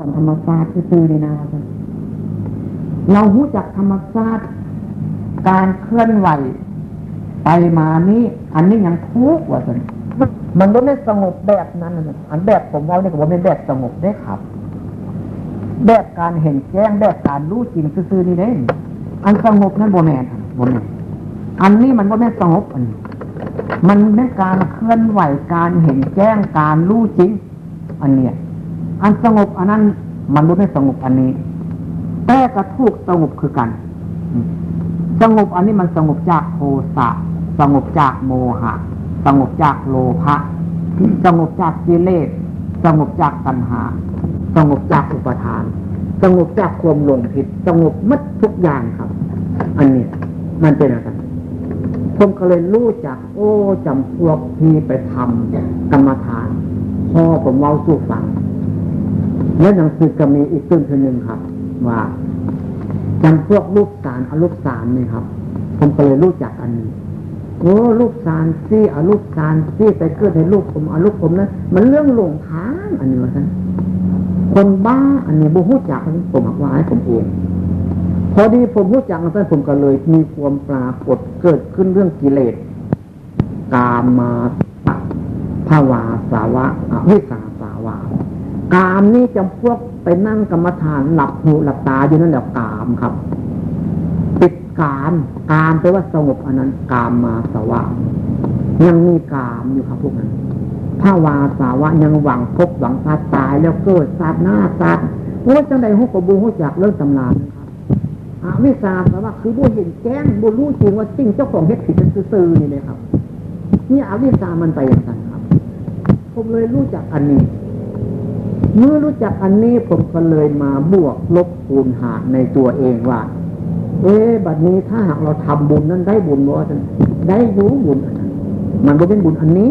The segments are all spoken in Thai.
อนธรรมศาสตร์คือนี่นะเรารู้จักธรรมศาสตร์การเคลื่อนไหว ไปมานี่อันนี้ยังทุกข์ว่าสันมันก็ไม่สงบแบบนั้นอันแบบผมว่าเนี่ยก็ว่าไม่แบบสงบได้ครับ แบบการเห็นแจ้งแบบการรู้จริงซื่อๆนี่ได้อันสงบนั้นโบแมนโบแมนอันนี้มันก็ไม่สงบอันมันไม่การเคลื่อนไหวการเห็นแจ้งการรู้จริง อันเนี้ย อันสงบอันนั้นมันรู้ไม่สงบอันนี้ แต่กระทุกสงบคือกัน สงบอันนี้มันสงบจากโทสะสงบจากโมหะ สงบจากโลภะสงบจากกิเลสสงบจากตัณหา สงบจากอุปทาน สงบจากความหลงผิด สงบมัดทุกอย่างครับ อันนี้มันเป็นอะไรผมก็เลยรู้จัก โอ้จำพวกที่ไปทำกรรมฐานพ่อผมเล่าสู่ฟัง แล้วหนังสือก็มีอีกตื้นหนึ่งครับ ว่าจำพวกรูปสารอรูปสารนี่ครับ ผมก็เลยรู้จักอันนี้โอ้รูปสารซี่อรูปสารซี่ไปเกิดในรูปผมอรูปผมนั้นมันเรื่องหลงทางอันนี้ว่าท่านคนบ้าอันนี้บูฮู้จักผมหักว่าให้ผมเองพอดีผมรู้จักแล้วผมก็เลย มีความปรากฏเกิดขึ้นเรื่องกิเลสกามาภาวาสาวะอวิสาสาวา กามนี่จำพวกไปนั่งกรรมฐานหลับหูหลับตาอยู่นั่นแหละกามครับปิดกามกามแปลว่าสงบอันนั้นกามมาสวะยังมีกามอยู่ครับพวกนั้นถ้าวาสาวะยังหวังพบหวังซาตายแล้วเกิดซาดหน้าซาดโอ้จังใดหุกบูหุจากเรื่องตำนานครับอวิสาสาวะคือบูเห็นแจ้งบูรู้จริงว่าสิ่งเจ้าของเฮ็ดผิดเป็นซื่อนี่เลยครับ นี่อวิสามันไปอย่างนั้นครับ ผมเลยรู้จักอันนี้ เมื่อรู้จักอันนี้ผมก็เลยมาบวกลบคูณหารในตัวเองว่า เอ๊บัดนี้ถ้าหากเราทำบุญนั้นได้บุญว่าได้รู้บุญอันนั้นมันก็เป็นบุญอันนี้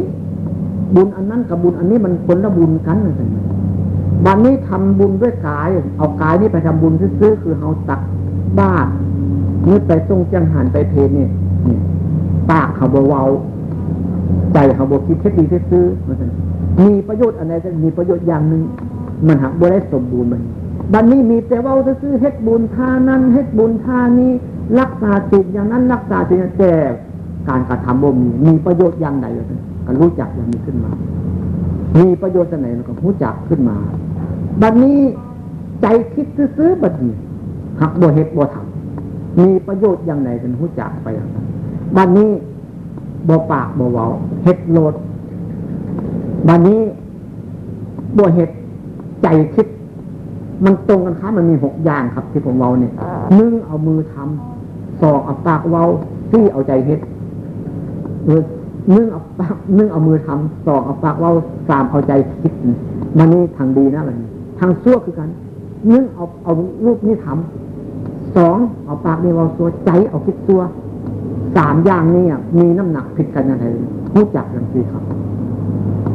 บุญอันนั้นกับบุญอันนี้มันคนละบุญกันนะบัดนี้ทำบุญด้วยกาย เอากายนี้ไปทำบุญซื้อคือเอาตักบ้านนี่ไปทรงจังหันไปเพนเนี่ยปากเขาเบาใจเขาบคิดแค่ดีซื้อมี มีประโยชน์อะไรจะมีประโยชน์อย่างหนึ่งมันหักบ่ได้สมบูรณ์มันบัดนนี้มีแต่ว่าจะซื้อเฮ็ดบุญท่านั้นเฮ็ดบุญท่านี้ รักษาจิตอย่างนั้นรักษาจิตแต่การกระทำบ่มีมีประโยชน์อย่างใดก็รู้จักอย่างนี้ขึ้นมา มีประโยชน์ไหนก็รู้จักขึ้นมาบัดนนี้ใจคิดซื้อบัดนี้หักบ่เฮ็ดบ่ทำมีประโยชน์อย่างไหนกันรู้จักไปอย่างนั้นบัดนนี้บ่ปากบ่เว้าเฮ็ดโลด บัดนนี้บ่เฮ็ดใจคิด มันตรงกันครับมันมีหกอย่างครับ ที่ผมเว้าเนี่ยนึ่งเอามือทำสองเอาปากเว้าสี่เอาใจเฮ็ดเออนึ่งเอาปากนึ่งเอามือทำสองเอาปากเว้าสามเอาใจคิดมันนี่ทางดีนะมันทางชั่วคือกันนึ่งเอาเอารูปนี้ทำสองเอาปากนี่เว้าตัวใจเอาคิดตัวสามอย่างนี้มีน้ำหนักผิดกันยังไงรู้จักกันสิครับ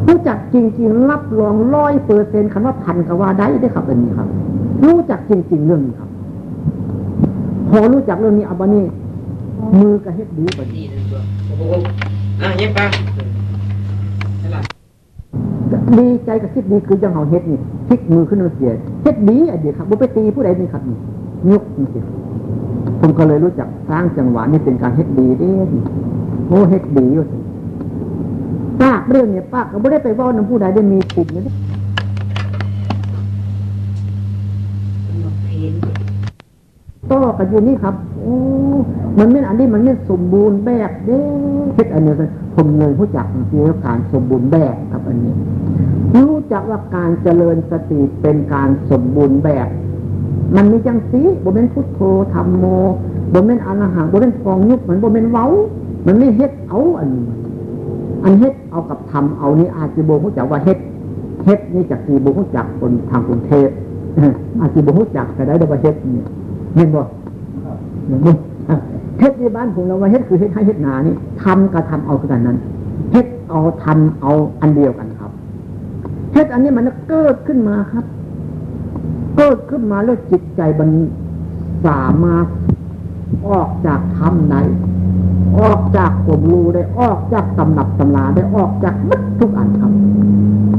รู้จักจริง ๆ รับรองร้อยเปอร์เซ็นต์คำว่าพันกับว่าได้ได้ครับอันนี้ครับ รู้จักจริง ๆ เรื่องนี้ครับ พอรู้จักเรื่องนี้อับนี้มือกระเฮ็ดดีกว่านี้อะเย็บปะดีใจกับคิดดีคือยังเอาเฮ็ดนี่พลิกมือขึ้นมาเสียเฮ็ดดีอันเดียวครับบุไปตีผู้ใดนี่ครับนี่ยกนี่ผมก็เลยรู้จักสร้างจังหวะนี่เป็นการเฮ็ดดีเด้โอ้เฮ็ดดีอยู่ ป้าเรื่องเนี่ยป้าก็ไม่ได้ไปว่าน้ำผู้ใดได้มีปุ่มนี่ต่อกันอยู่นี่ครับโอ้มันไม่อันนี้มันไม่สมบูรณ์แบบเด้เฮ็ดอันนี้ผมเลยรู้จักเรื่องการสมบูรณ์แบบครับอันนี้รู้จักว่าการเจริญสติเป็นการสมบูรณ์แบบ มันมีจังสีบ่เป็นพุทโธธรรมโมบ่เป็นอรหังบ่เป็นฟองยุบเหมือนบ่เป็นเว้า มันไม่เฮ็ดเอาอันนี้ อันเฮ็ดเอากับทำเอานี่อาจิโบหุจักว่าเฮ็ดเฮ็ดนี่จากสีโบหุจักคนทางกรุงเทพอาจิโบหุจักแต่ได้ดว่าเฮ็ดเนี่ยเห็นบ่เฮ็ดในบ้านผมเราว่าเฮ็ดคือเฮ็ดให้เฮ็ดนานี่ทำกับทำเอาคือกันนั้นเฮ็ดเอาทำเอาอันเดียวกันครับเฮ็ดอันนี้มันเกิดขึ้นมาครับ เกิดขึ้นมาแล้วจิตใจมันสามารถออกจากธรรมใด ออกจากผมรู้ได้ออกจากตำหนับตำลาได้ออกจากมัดทุกอันครับ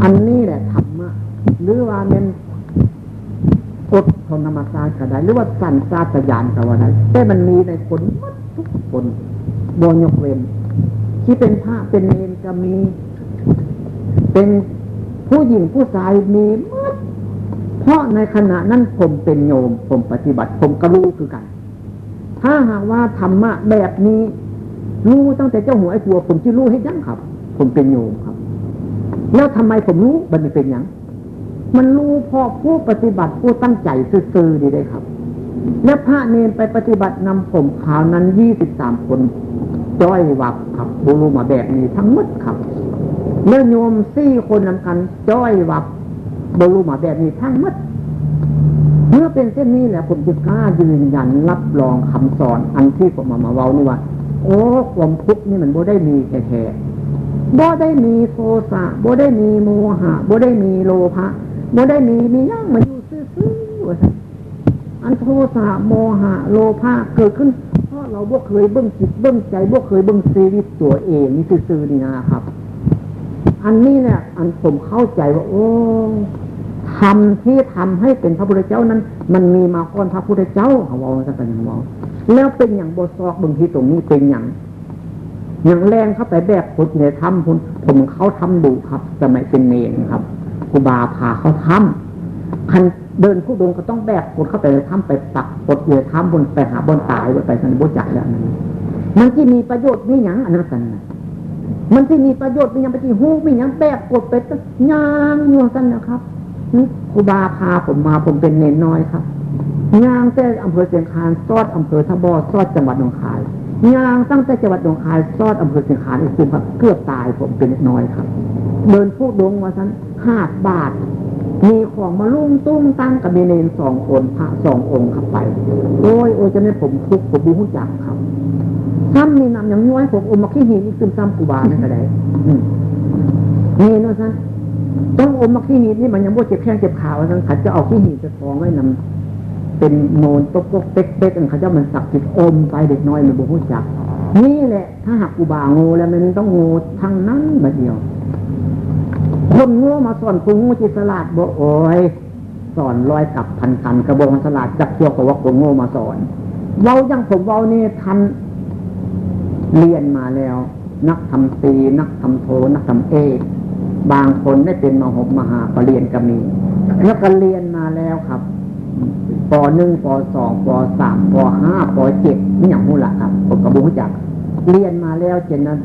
อันนี้แหละธรรมะหรือว่าเป็นกฎของธรรมชาติก็ได้ หรือว่าสันชาตญาณก็ว่าได้แต่มันมีในคนมัดทุกคนบยกเว้นที่เป็นพระเป็นเนรก็มี เป็นผู้หญิงผู้ชายมีมัดเพราะในขณะนั้นผมเป็นโยม ผมปฏิบัติ ผมก็รู้คือกัน ถ้าหากว่าธรรมะแบบนี้ รู้ตั้งแต่เจ้าหัวไอ้ตัวผมจะรู้ให้ยังครับ ผมเป็นโยมครับ แล้วทำไมผมรู้มันเป็นอย่างมันรู้พอผู้ปฏิบัติผู้ตั้งใจซื่อๆดีได้ครับ แล้วพระเนนไปปฏิบัตินำผมขาวนั้นยี่สิบสามคนจ้อยวับครับบูรุมาแบบนี้ทั้งหมดครับเมื่อโยมสี่คนนำกันจ้อยวับบรูมาแบบนี้ทั้งหมดเมื่อเป็นเส้นนี้แหละผมจะกล้ายืนยันรับรองคำสอนอันที่ผมมามาเว้านี่ว่า โอ้ความทุกข์นี่มันบ่ได้มีแท้ๆบ่ได้มีโทสะบ่ได้มีโมหะบ่ได้มีโลภะบ่ได้มีมีย่างมันอยู่ซื่อๆว่าอันโทสะโมหะ โลภะเกิดขึ้นเพราะเราบ่เคยเบิ้งจิตเบิ้งใจบ่เคยเบิ้งชีวิตตัวเองนี่ซื่อๆนี่นะครับ อันนี้เนี่ยอันผมเข้าใจว่าโอ้ทำที่ทำให้เป็นพระพุทธเจ้านั้น มันมีมาก่อนพระพุทธเจ้าเขาบอกจะเป็นอย่างว่า แล้วเป็นอย่างบทซอกบางทีตรงนี้เป็นอย่างอย่างแรงเข้าไปแบบพุทธเนี่ยทำผมผมเขาทำดูครับสมัยเป็นเนรครับครูบาพาเขาทำคันเดินผู้ดงก็ต้องแบกคนเข้าไปในท่ำไปปักปดเยทำบนไปหาบนตายไปสันบุจักแล้วนั้นมันที่มีประโยชน์นี่อย่างอันนั้นสันมันที่มีประโยชน์มีอย่างไปที่หูมีอย่างแบกกดไปย่างอยู่สันนะครับครูบาพาผมมาผมเป็นเนนน้อยครับ ย่างแต่อำเภอเชียงคานซอดอำเภอทบอซอดจังหวัดหนองคายย่างตั้งแต่จังหวัดหนองคายซอดอำเภอเชียงคานอีกคุมครับเกือบตายผมเป็นน้อยครับ เดินพูดดงว่าสันห้าบาท มีของมาลุ่งตุ้งตั้งกับเนนสองคนพระสององค์ขับไป โอ้ยโอ้ยจะไม่ผมทุกผมบูหุจักครับซ้ำมีนำอย่างน้อยผมอมมาขี้หินอีกซึมซ้ำกูบานั่นก็ได้นี่นะสันต้องอมมาขี้หินนี่มันยังบ่เจ็บแข้งเจ็บขาว่าสันขัดจะเอาขี้หินจะฟองไว้นำ เป็นโมนตกตกเป๊กเป๊กอันเขาเจะมันสักติดอมไปเด็กน้อยมันบูหุจัก นี่แหละ ถ้าหากกูบาโง่แล้วมันต้องโง่ทั้งนั้นมาเดียว คนโง่มาสอนคุณโง่จิสลาดบ่โอ้ยสอนร้อยกับพันกันกระบอกสลาดจักเกี่ยวกับว่าคนโง่มาสอน เรายังผมเราเนี่ยทันเรียนมาแล้ว นักทำตีนักทำโท นักทำเอกบางคนได้เป็นมหกมหาปรริญญาก็มีแล้วก็เรียนมาแล้วครับ ปหนึ่งปสองปสามปห้าปเจ็ดนี่อย่างมูละครับผมกระบุงจัก เรียนมาแล้วเจนนั้น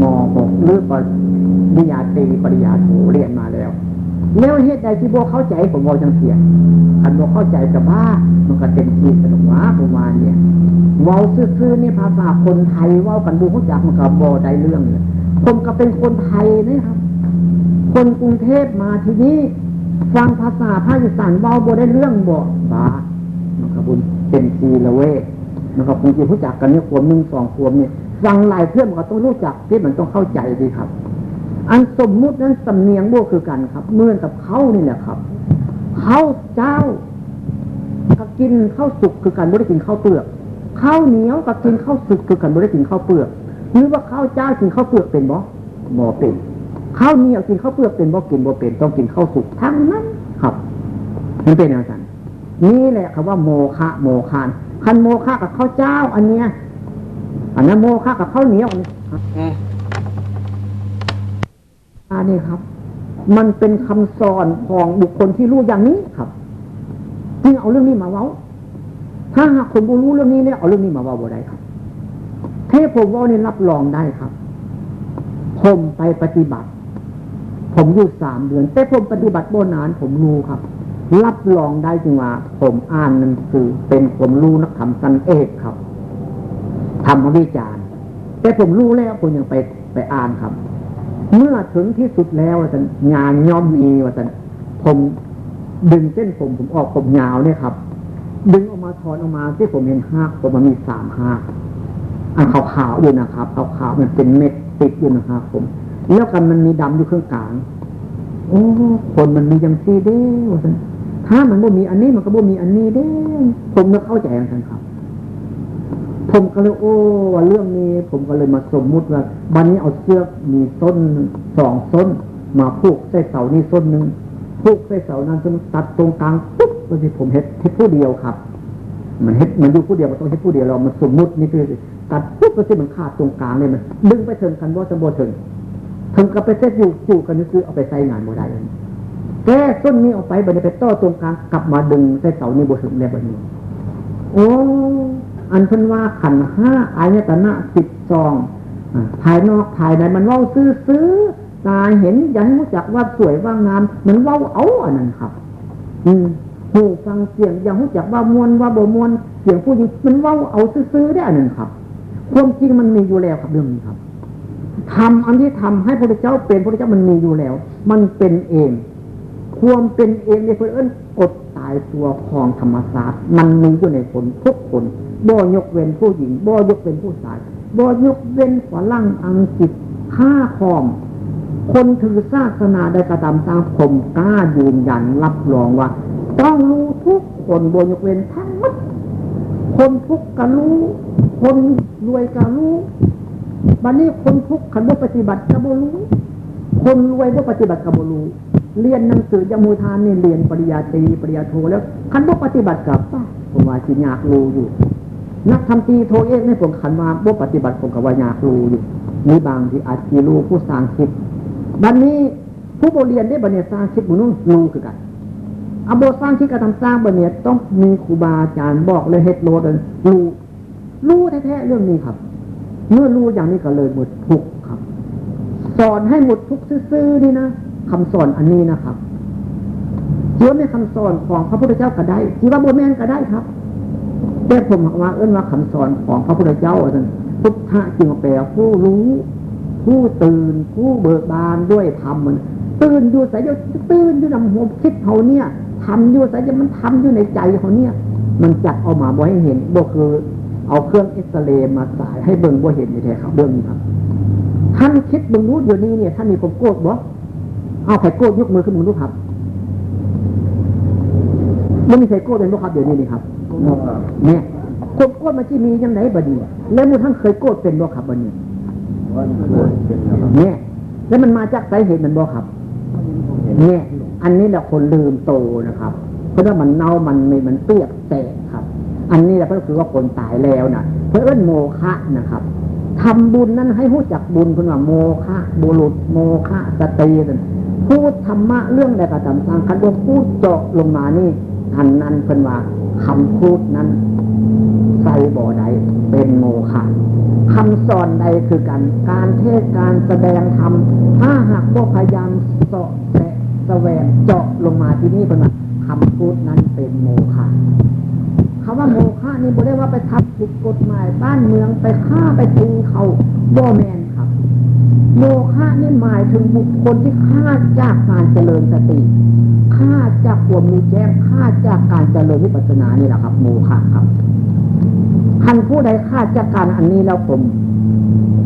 มหกหรือปริญญาตรีปริญญาโทเรียนมาแล้ว แล้วเหตุใดที่โบเข้าใจผมบอกจังเสียคันโบเข้าใจกับว่ามันก็เต็มที่สนุกว่าประมาณเนี่ยเว้าซื่อๆนี่ภาษาคนไทยว่ากันบูเข้าจักมันกับโบได้เรื่องเลยผมก็เป็นคนไทยนะครับ คนกรุงเทพมาที่นี้ ฟังภาษาภาคอีสานเว้าโบได้เรื่องบ่บ้ามันก็บุญเต็มทีละเว้มันก็คงจะรู้จักกันเนี่ยขวบหนึ่งสองขวบเนี่ยฟังหลายเพื่อนมันก็ต้องรู้จักที่มันต้องเข้าใจดีครับ อันสมมุตินั้นสำเนียงโบคือกันครับเมื่อนกับเขานี่แหละครับเขาเจ้ากับกินข้าวสุกคือกันไม่ได้กินข้าวเปลือกข้าวเหนียวกับกินข้าวสุกคือกันไม่ได้กินข้าวเปลือกหรือว่าข้าวเจ้ากินข้าวเปลือกเป็นบ่บ่เป็น ข้าวเหนียวกินข้าวเปลือกเป็นบ่กินบ่เป็นต้องกินข้าวสุกทั้งนั้นครับนี่เป็นอย่างนั้นนี่แหละคำว่าโมฆะโมคานคันโมฆะกับข้าวเจ้า อันเนี้ย อันนั้นโมฆะกับข้าวเหนียวอันนี้ครับมันเป็นคำสอนของบุคคลที่รู้อย่างนี้ครับจึงเอาเรื่องนี้มาเว้า ถ้าหากคนรู้เรื่องนี้เนี่ยเอาเรื่องนี้มาเว้าบ่ได้ครับเทพผมว่านี่รับรองได้ครับ ผมไปปฏิบัติ ผมอยู่สามเดือน แต่ผมปฏิบัติโบนานผมรู้ครับ รับรองได้จริงว่า ผมอ่านหนังสือเป็นผมรู้นักธรรมสันเอกครับทำวิจารณ์ แต่ผมรู้แล้วผมยังไปไปอ่านครับ เมื่อถึงที่สุดแล้วว่าสันงานย่อมมีว่าสันผมดึงเส้นผมผมออกผมยาวเนี่ยครับ ดึงออกมาถอนออกมาที่ผมเห็นหักผมมันมีสามหักอันขาวๆอยู่นะครับขาวๆมันเป็นเม็ดติดอยู่นะครับผม แล้วกันมันมีดำอยู่เครื่องกลางโอ้คนมันมียังซีเด้ว่าสันถ้ามันบ่มีอันนี้มันก็บ่มีอันนี้เด้ ผมนึกเข้าใจกันครับ ผมก็เลยโอ้ว่าเรื่องนี้ ผมก็เลยมาสมมุติว่าบันนี้เอาเสื้อมีส้นสองส้น มาผูกใส่เสานี่ส้นหนึ่งผูกใส่เสานั้นจนตัดตรงกลางปุ๊บก็ที่ผมเฮ็ดเฮ็ดผู้เดียวครับ มันเฮ็ดมันอยู่ผู้เดียวมันต้องเฮ็ดผู้เดียวเรามันสมมุตินี่คือตัดปุ๊บก็ที่มันขาดตรงกลางเลยมันดึงไปถึงกันว่าจะโบถึง ถึงกับไปเซ็ตอยู่จู่กันนี่คือเอาไปใส่งานโบได้แก้ส้นนี้ออกไปบันนี้ไปต่อตรงกลางกลับมาดึงใส่เสานี่โบถึงแล้วบันนี้ โอ้ อันเพิ่นว่าขันห้าอายตนะสิบซองภายนอกภายในมันเว้าซื้อซื้อตาเห็นยันรู้จักว่าสวยว่างาม มันเว้าเอาอันนั้นครับ อืมหูฟังเสียงยังรู้จักว่ามวนว่าบ่มวนเสียงผู้หญิงมันเว้าเอาซื้อได้อันนั้นครับ ความจริงมันมีอยู่แล้วครับเรื่องนี้ครับ ทำอันที่ทำให้พระเจ้าเป็นพระเจ้ามันมีอยู่แล้ว มันเป็นเองความเป็นเองในเพื่อนกดตายตัวของธรรมศาสตร์ มันมีอยู่ในคนทุกคนบ่ยกเว้นผู้หญิงบ่ยกเว้นผู้ชายบ่ยกเว้นฝรั่งอังกฤษข้าคอม คนถือศาสนาได้กระทำตามผมกล้ายืนยันรับรองว่า ต้องรู้ทุกคนบ่ยกเว้นทั้งหมดคนทุกก็รู้ คนรวยก็รู้ บัดนี้คนทุกขันบ่ปฏิบัติก็บ่รู้คนรวยบ่ปฏิบัติก็บ่รู้เรียนหนังสือยมูทานนี่เรียนปริญญาตรีปริญญาโทแล้วขันบ่ปฏิบัติกับป้าผมว่าสิยากรู้อยู่ นักทำตีโทเอกในผมขันมาบ่ปฏิบัติผมกับว่ายากรู้อยู่มีบางที่อาจจะรู้ผู้สร้างคิดบัดนนี้ผู้บริเรียนได้บันเนี่ยสร้างคิดบุญนู้รู้คือกันอาโบสร้างคิดการทำสร้างบันเนี่ยต้องมีครูบาอาจารย์บอกเลยเฮ็ดโลดรู้รู้แท้ๆเรื่องนี้ครับ เมื่อรู้อย่างนี้ก็เลยหมดทุกครับ สอนให้หมดทุกซื่อๆนี่นะคำสอนอันนี้นะครับเชื่อในคำสอนของพระพุทธเจ้าก็ได้ที่ว่าโบแมนก็ได้ครับแต่ผมว่าเอื้นว่าคำสอนของพระพุทธเจ้าอาจารย์พุทธะจึงแปลผู้รู้ ผู้ตื่น ผู้เบิกบานด้วยธรรมมันตื่นอยู่ใส่ยตื่นอยู่นำหัวคิดเขาเนี่ยทำอยู่ใส่ยมันทำอยู่ในใจเขาเนี่ย มันจัดเอามาบ่ให้เห็นบ่คือ เอาเครื่องเอ็กซเรย์มาสายให้เบิ่งบ่เห็นในแท้ครับเบิ่งนี้ครับ ท่านคิดเบิ่งรู้อยู่นี้เนี่ยท่านมีความโกรธบ่เอาใครโกรธยกมือขึ้นมือรู้ครับไม่มีใครโกรธเป็นบ่ครับเดี๋ยวนี้นี่ครับเนี่ยคนโกรธมันที่มียังไงบดีแล้วมือท่านเคยโกรธเป็นบ่ครับบดีเนี่ยแล้วมันมาจากสาเหตุมันบ่ครับเนี่ยอันนี้แหละคนลืมโตนะครับ เพราะว่ามันเน่ามันไม่มันเปียกแตกครับ อันนี้แหละก็คือว่าคนตายแล้วนะเพื่อนโมฆะนะครับทำบุญนั้นให้หู้จักบุญคุณว่าโมฆะบุรุษโมฆะสตรีพูดธรรมะเรื่องใดก็ตามทางคันว่าพูดเจาะลงมานี่อันนั้นเป็นว่าคำพูดนั้นใส่บ่อใดเป็นโมฆะคำสอนใดคือการการเทศการแสดงธรรมถ้าหากว่าพยายามเสาะแสะแสวงเจาะลงมาที่นี่เป็นว่าคำพูดนั้นเป็นโมฆะ คำว่าโมฆะนี่บอกได้ว่าไปทำผิดกฎหมายบ้านเมืองไปฆ่าไปตีเขาบ่แมนครับ โมฆะนี่หมายถึงบุคคลที่ฆ่าจากการเจริญสติฆ่าจากความมีแจ้งฆ่าจากการเจริญวิปัสสนานี่แหละครับ โมฆะครับคันผู้ใดฆ่าจากการอันนี้แล้วผม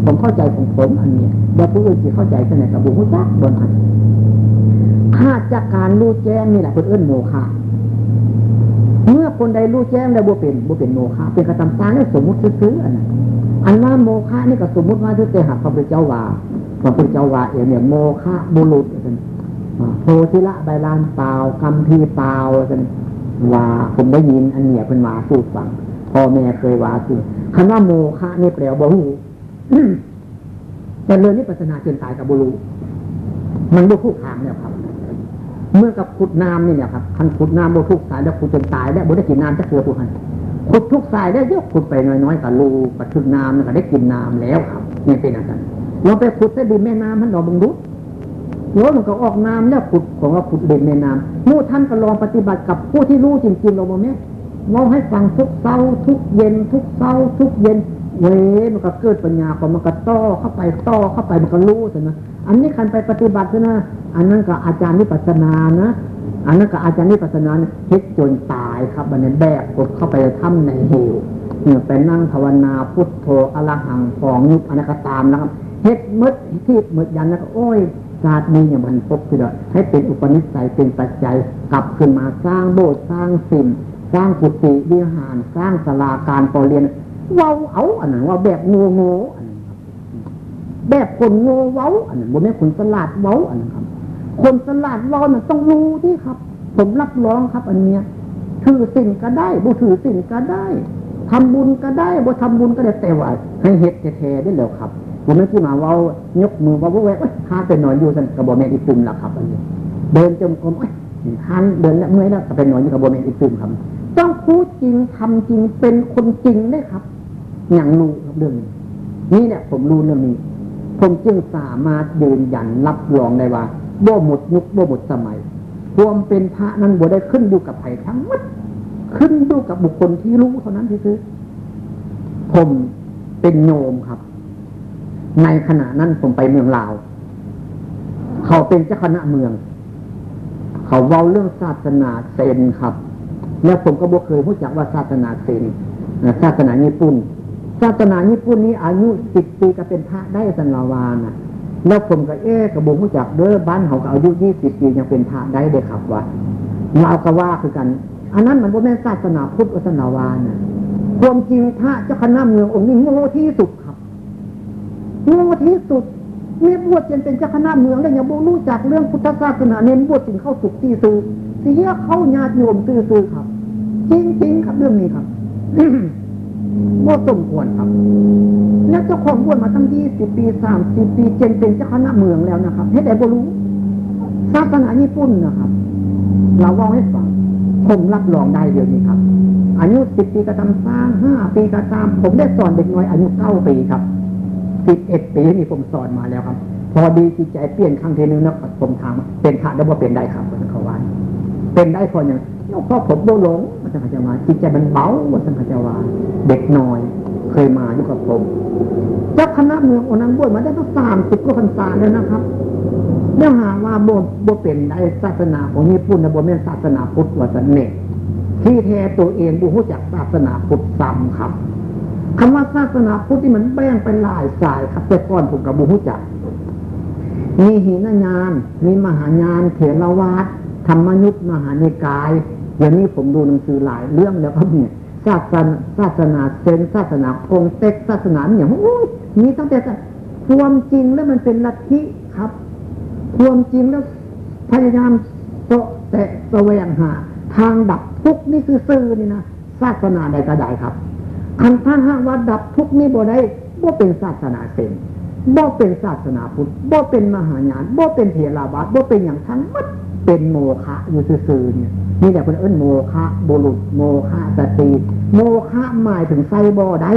ผมเข้าใจของผมอันนี้แด่ผู้อื่นที่เข้าใจแค่ไหนกับบุหุจักบนอันฆ่าจากการรู้แจ้งนี่แหละคนอื่นโมฆะ คนใดรู้แจ้งแล้วบุเป็นบุเป็นโมฆะเป็นกระทำตาแล้วสมมุติซื้ออันนั้นอันว่าโมฆะนี่ก็สมมุติว่าที่เตหักพระพุทธเจ้าว่าพระพุทธเจ้าว่าเองเนี่ยโมฆะบุรุษโพธิละใบลานเปล่ากำพีเปล่ากันว่าผมได้ยินอันเนี้ยเป็นว่าสูดฟังพ่อแม่เคยว่าสูคำว่าโมฆะนี่แปลว่าบ่หูแต่เรื่องนี้ปัสนาจนตายกับบุรุษมันบุคู่ทางเนี่ยครับ เมื่อกับขุดน้ำนี่เนี่ยครับคันขุดน้ำบุทุกสายแล้วขุดจนตายแล้วบุได้กินน้ำจะเกลือผู้หันขุดทุกสายได้เยอะขุดไปน้อยๆกับรูกับทุกน้ำก็ได้กินน้ำแล้วครับนี่เป็นอะไรเราไปขุดใต้ดินแม่น้ำมันเราบังรุโยมมันก็ออกน้ำแล้วขุดของว่าขุดเด่นในน้ำมู่ท่านก็ลองปฏิบัติกับผู้ที่รู้จริงๆเราบอกไหมเราให้ฟังทุกเช้าทุกเย็นทุกเช้าทุกเย็น เว้มันก็เกิดปัญญาพอมันก็ต่อเข้าไปต่อเข้าไปมันก็รู้ใช่ไหมอันนี้คันไปปฏิบัตินะอันนั้นก็อาจารย์นิปัสนานะอันนั้นก็อาจารย์นิปัสนาเฮ็ดจนตายครับบันนี้แบกกดเข้าไปถ้ำในเหวเนี่ยไปนั่งภาวนาพุทโธอรหังฟองยุบอันนั้นก็ตามนะครับเฮ็ดมืดที่มืดยันแล้วก็โอ้ยชาตินี้เนี่ยมันพบคือให้เป็นอุปนิสัยเป็นปัจจัยกลับขึ้นมาสร้างโบสถ์สร้างสิ่งสร้างกุฏิวิหารสร้างศาลาการปรเรียน เว้าเอาอันนั้นว่าแบบโง่โง่อันนั้นครับ แบบคนโง่เว้าอันนั้นบนนี้คนสลาดเว้าอันนั้นครับ คนสลาดรอน่ะต้องรู้ที่ครับ ผมรับรองครับ อันเนี้ยถือสิ่งก็ได้บุถือสิ่งก็ได้ทำบุญก็ได้บุทำบุญก็ได้แต่ว่าให้เฮ็ดแท้ๆได้แล้วครับผมไม่พูดมาว่ายกมือว่าว่าแวะหาเป็นหนอนอยู่สันกระบอกแมนอีปุ่มละครับอันนี้เดินจมกรมเอ้ยหันเดินแล้วเมื่อยแล้วก็เป็นอนอยู่กระบอกแมนอีปุ่มครับ ต้องพูดจริงทำจริงเป็นคนจริงได้ครับ ย่างรู้ครับเรื่องนี้นี่เนี่ยผมรู้เรื่องนี้ ผมจึงสามารถยืนยันรับรองได้ว่าบ่หมดยุคบ่หมดสมัยความเป็นพระนั้นบ่ได้ขึ้นอยู่กับไผ่ทั้งหมดขึ้นอยู่กับบุคคลที่รู้เท่านั้นที่คือผมเป็นโยมครับ ในขณะนั้นผมไปเมืองลาว เขาเป็นเจ้าคณะเมือง เขาเว้าเรื่องศาสนาเซนครับ แล้วผมก็บอกเคยรู้จักว่าศาสนาเซนศาสนาญี่ปุ่น ศาสนาญี่ปุ่นนี้อายุสิบปีก็เป็นพระได้สันลาวานะแล้วผมก็เอ๊ะกระบุรู้จักเด้อบ้านเขาก็อายุยี่สิบปียังเป็นพระได้เลยครับว่าเราก็ว่าคือกัน อันนั้นมันว่าแม่ศาสนาพุทธสันาวานะความจริงพระเจ้าคณะเมืององค์นี้โง่ที่สุดครับโง่ที่สุดเน้นบวชจนเป็นเจ้าคณะเมืองแล้วยังบ่รู้จักเรื่องพุทธศาสนาเน้นบวชถึงเข้าสุขที่ซื้อเสียเข้าญาติโยมตื้อๆครับ จริงๆครับเรื่องนี้ครับ บ่สมควรครับ แล้วเจ้าของบวชมาตั้งยี่สิบปีสามสิบปีเจนเป็นเจ้าคณะเมืองแล้วนะครับให้แต่บ่รู้ศาสนาญี่ปุ่นนะครับ เราว่าให้ฟังผมรับรองได้เดี๋ยวนี้ครับ อายุสิบปีก็ทำสร้างห้าปีก็ตามผมได้สอนเด็กน้อยอายุเก้าปีครับสิบเอ็ดปีนี่ผมสอนมาแล้วครับ พอดีจิตใจเปลี่ยนครั้งเทนึงนะผมถามเป็นพระได้ว่เป็นได้ครับวันเขาว่าเป็นได้พออย่างพ่อผมโดหลง มันจะจะมาจิตใจมันเบาวันสังขจาวาเด็กน้อย เคยมาอยู่กับผมเจ้าคณะเมืองอนังบวชมาได้ตั้งสามสิบกว่าพรรษาแล้วนะครับเนื่องหาว่าโบโบเป็นได้ศาสนาของญี่ปุ่นนะโบเป็นศาสนาพุทธวัสเนที่แท้ตัวเองบูรู้จักศาสนาพุทธซ้ำครับคำว่าศาสนาพุทธที่มันแบ่งเป็นหลายสายครับ แต่ก่อนผมกับบูรู้จัก มีหินญาณมีมหายานเถรวาทธรรมยุทธมหานิกาย อย่างนี้ผมดูหนังสือหลายเรื่องแล้วก็เนี่ยศาสนาศาสนาเซนศาสนาองเต็กศาสนาอย่างโอ้ยมีตั้งแต่ความจริงแล้วมันเป็นลัทธิครับ ความจริงแล้วพยายามโตแต่แสวงหา ทางดับทุกนี่คือซื่อนี่นะศาสนาใดก็ได้ครับคันถ้าหากว่าดับทุกนี้บ่ได้บ่เป็นศาสนาเซนบ่เป็นศาสนาพุทธบ่เป็นมหายานบ่เป็นเทราบาทบ่เป็นอย่างทั้งมัดเป็นโมฆะอยู่ซื่อเนี่ย นี่แต่คนเอิ้นโมฆะบุรุษโมฆะสติโมฆะหมายถึงไซบ่ได้จ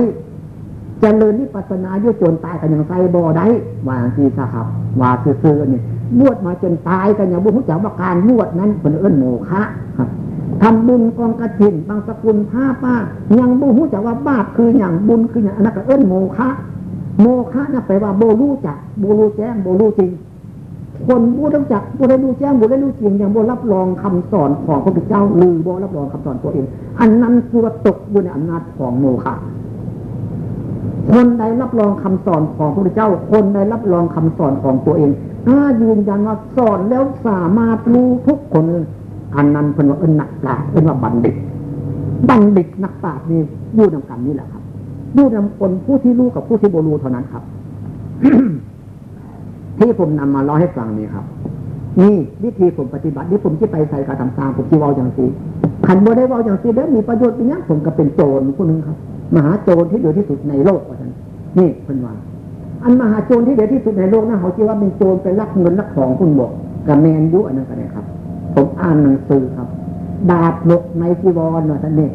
เจริญนิปัสนายุจนตายกันอย่างไซบ่ได้วางทีสครับว่าซื่อเนี่ยบวชมาจนตายกันอย่างบุญจักว่าการบวชนั้นคนเอิ้นโมฆะครับทำบุญกองกระถินบางสกุลผ้าป้า ยังบุหูจักว่าบาปคืออย่างบุญคืออย่างอันนั้นก็เอิ้นโมฆะโมฆะนะแปลว่าโบรู้จักโบรู้แจ้งโบรู้จริง คนบูรู้จักบูได้รู้แจ้งบูได้รู้จริงอย่างโบรับรองคำสอนของพระพุทธเจ้าหรือโบรับรองคำสอนตัวเอง อันนั้นคือว่าตกอยู่ในอำนาจของโมฆะคนใดรับรองคำสอนของพระพุทธเจ้า คนใดรับรองคำสอนของตัวเองถ้ายืนยันว่าสอนแล้วสามารถรู้ทุกคนอันนั้นเป็นว่าเอินหนักปราชญ์เป็นว่าบัณฑิต บัณฑิตนักปราชญ์นี่ยู่นำกันนี่แหละครับยู่นำคนผู้ที่รู้กับผู้ที่บรู้เท่านั้นครับ ที่ผมนำมาเล่าให้ฟังนี่ครับ นี่วิธีผมปฏิบัติที่ผมที่ไปใส่การทำตามผมที่ว่าอย่างซีขันบ่ได้ว่าอย่างซีเด้มีประโยชน์เป็นยังผมก็เป็นโจรคนหนึ่งครับ มหาโจรที่เดือดที่สุดในโลกว่าท่านนี่เป็นว่า อันมหาโจรที่เดือดที่สุดในโลกนะเขาคิดว่าเป็นโจรเป็นลักเงินลักของคุณบอกกับแมนยุอันนั้นกันเลยครับ ผมอ่านหนังสือครับ ดาบนกในจีวรนะท่านนี่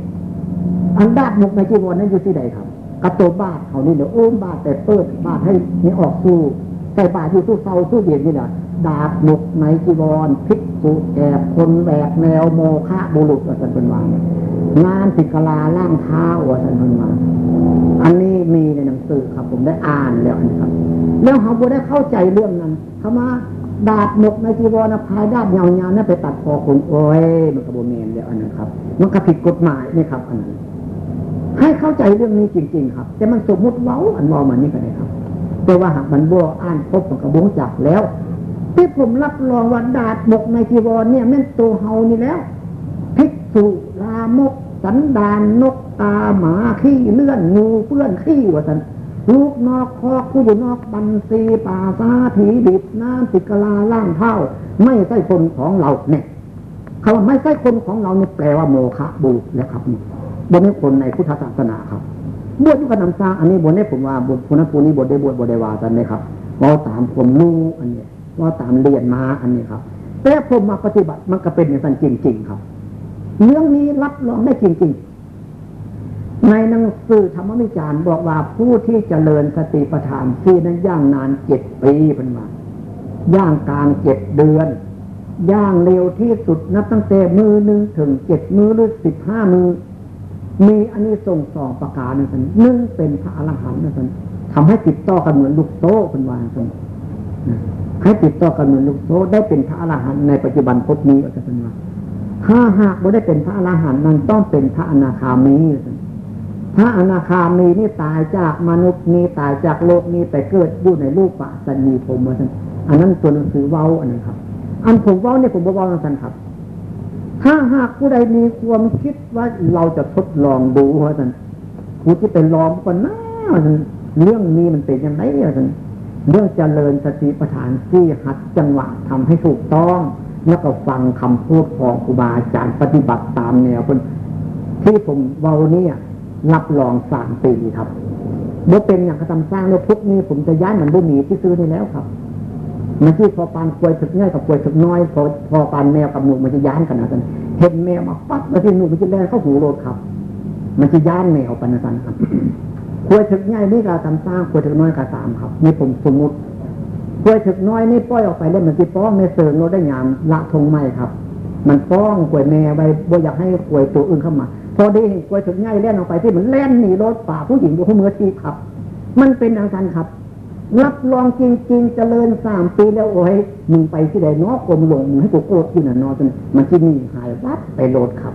อันดาบนกในจีวรนั้นอยู่ที่ใดครับกระโตบาทเขานี่เดี๋ยวโอ้มบาทแต่เปิดบาทให้นี่ออกสู้ ใส่บาทอยู่สู้เศร้าสู้เบียดนี่แหละดาบหนกในจีวรพิกสุแอบคนแบกแนวโมฆะบุรุษว่าท่านเป็นวางงานสิกลาล่างเท้าว่าท่านเป็นวางอันนี้มีในหนังสือครับ ผมได้อ่านแล้วนะครับ แล้วเขาบ่ได้เข้าใจเรื่องนั้นเขามาดาบหมกในจีวรนะพายดาบยาวๆนั่นไปตัดคอคนโอ้ยมันกระโบเมนเดียวอันนั้นครับ มันก็ผิดกฎหมายนี่ครับ อันนั้นให้เข้าใจเรื่องนี้จริง ๆ ครับ แต่มันสมมุติเว้าอันวอามันนี่ก็ได้ครับ แต่ว่าหากมันบัวอ่านพบมันกระบงจักแล้วที่ผมรับรองว่าดาบกในจีวรเนี่ยแม่นตัวเฮานี่แล้วพิกษุลามก สันดานนกตาหมาขี้เลื่อนงูเปื้อนขี้ว่าสันลูกนอกคอกผู้อยู่นอกบันซีป่าซาผีดิบน้ำติกลาล่างเท่า ไม่ใช่คนของเราเนี่ยคำว่าไม่ใช่คนของเราเนี่ยแปลว่าโมฆะบูนะครับบนนี้คนในพุทธศาสนาครับ บวชที่กระนำสร้างอันนี้บนนี้ผมว่าบวชคนนั้นคนนี้บวชได้บวชบวชได้ว่าจันเลยครับว่าตามผมรู้อันนี้ว่าตามเรียนมาอันนี้ครับ แต่ผมมาปฏิบัติมันก็เป็นอย่างนั้นจริง ๆ ครับ เรื่องนี้รับรองได้จริง ๆ ในหนังสือธรรมวิจารณ์บอกว่าผู้ที่เจริญสติปัฏฐานที่นั้นย่างนานเจ็ดปีเป็นว่าย่างกลางเจ็ดเดือน ย่างเร็วที่สุดนับตั้งแต่มือหนึ่งถึงเจ็ดมือหรือสิบห้ามือ มีอันนี้ส่งสอประการนั่นหนึ่งเป็นพระอรหันต์นั่นทำให้ติดต่อกันเหมือนลูกโซ่เป็นวางตรงให้ติดต่อกันเหมือนลูกโซ่ได้เป็นพระอรหันต์ในปัจจุบันพบนี้อาจารย์ว่าถ้าหากไม่ได้เป็นพระอรหันต์นั้นต้องเป็นพระอนาคามีพระอนาคามีนี่ตายจากมนุษย์นี้ตายจากโลกนี้ไปเกิดอยู่ในรูปปะสันนีผมมาท่านอันนั้นตัวหนังสือเว้าอันนั้นครับ อันผมเว้าเนี่ยผมบอกว่าท่านครับ ถ้าหากผู้ใดมีความคิดว่าเราจะทดลองดูว่าท่านผู้ที่เป็นลองก่อนนะเรื่องนี้มันเป็นยังไงท่านเรื่องเจริญสติปัฏฐานที่หัดจังหวะทำให้ถูกต้อง แล้วก็ฟังคำพูดของครูบาอาจารย์ปฏิบัติตามแนวคนที่ผมเว้าเนี่ยรับรองสามปีครับเมื่อเป็นอย่างกระทำสร้างแล้วทุกนี้ผมจะย้ายมือนบุมีที่ซื้อได้แล้วครับ มันที่พอปานควยถึกง่ายกับควยถึกน้อยพอพอปานแมวกับหนูมันจะย้านกันนะท่านเห็นแมวมาปั๊บแล้วที่หนูมันจะแล่นเข้าหูโรดครับ มันจะย้านแมวปันนะท่านครับควยถึกง่ายนี่การทำสร้างควยถึกน้อยการสามครับนี่ผมสมมุติควยถึกน้อยนี่ป้อยออกไปแล้วมันจะป้องในเสริมโนได้ยามละทงไม้ครับ มันป้องควยแมวไปบ่อยากให้ควยตัวอื่นเข้ามา พอดีควยถึกง่ายแล่นออกไปที่มันแล่นหนีรถป่าผู้หญิงบุคคลมือทีครับ มันเป็นอย่างนั้นครับ รับรองจริงๆเจริญสามปีแล้วโอ้ยมึงไปที่ใดนอกกลมหลงมึงให้กูโกรธที่น่ะนอนจนมันที่นี่หายวัดไปโหลดครับ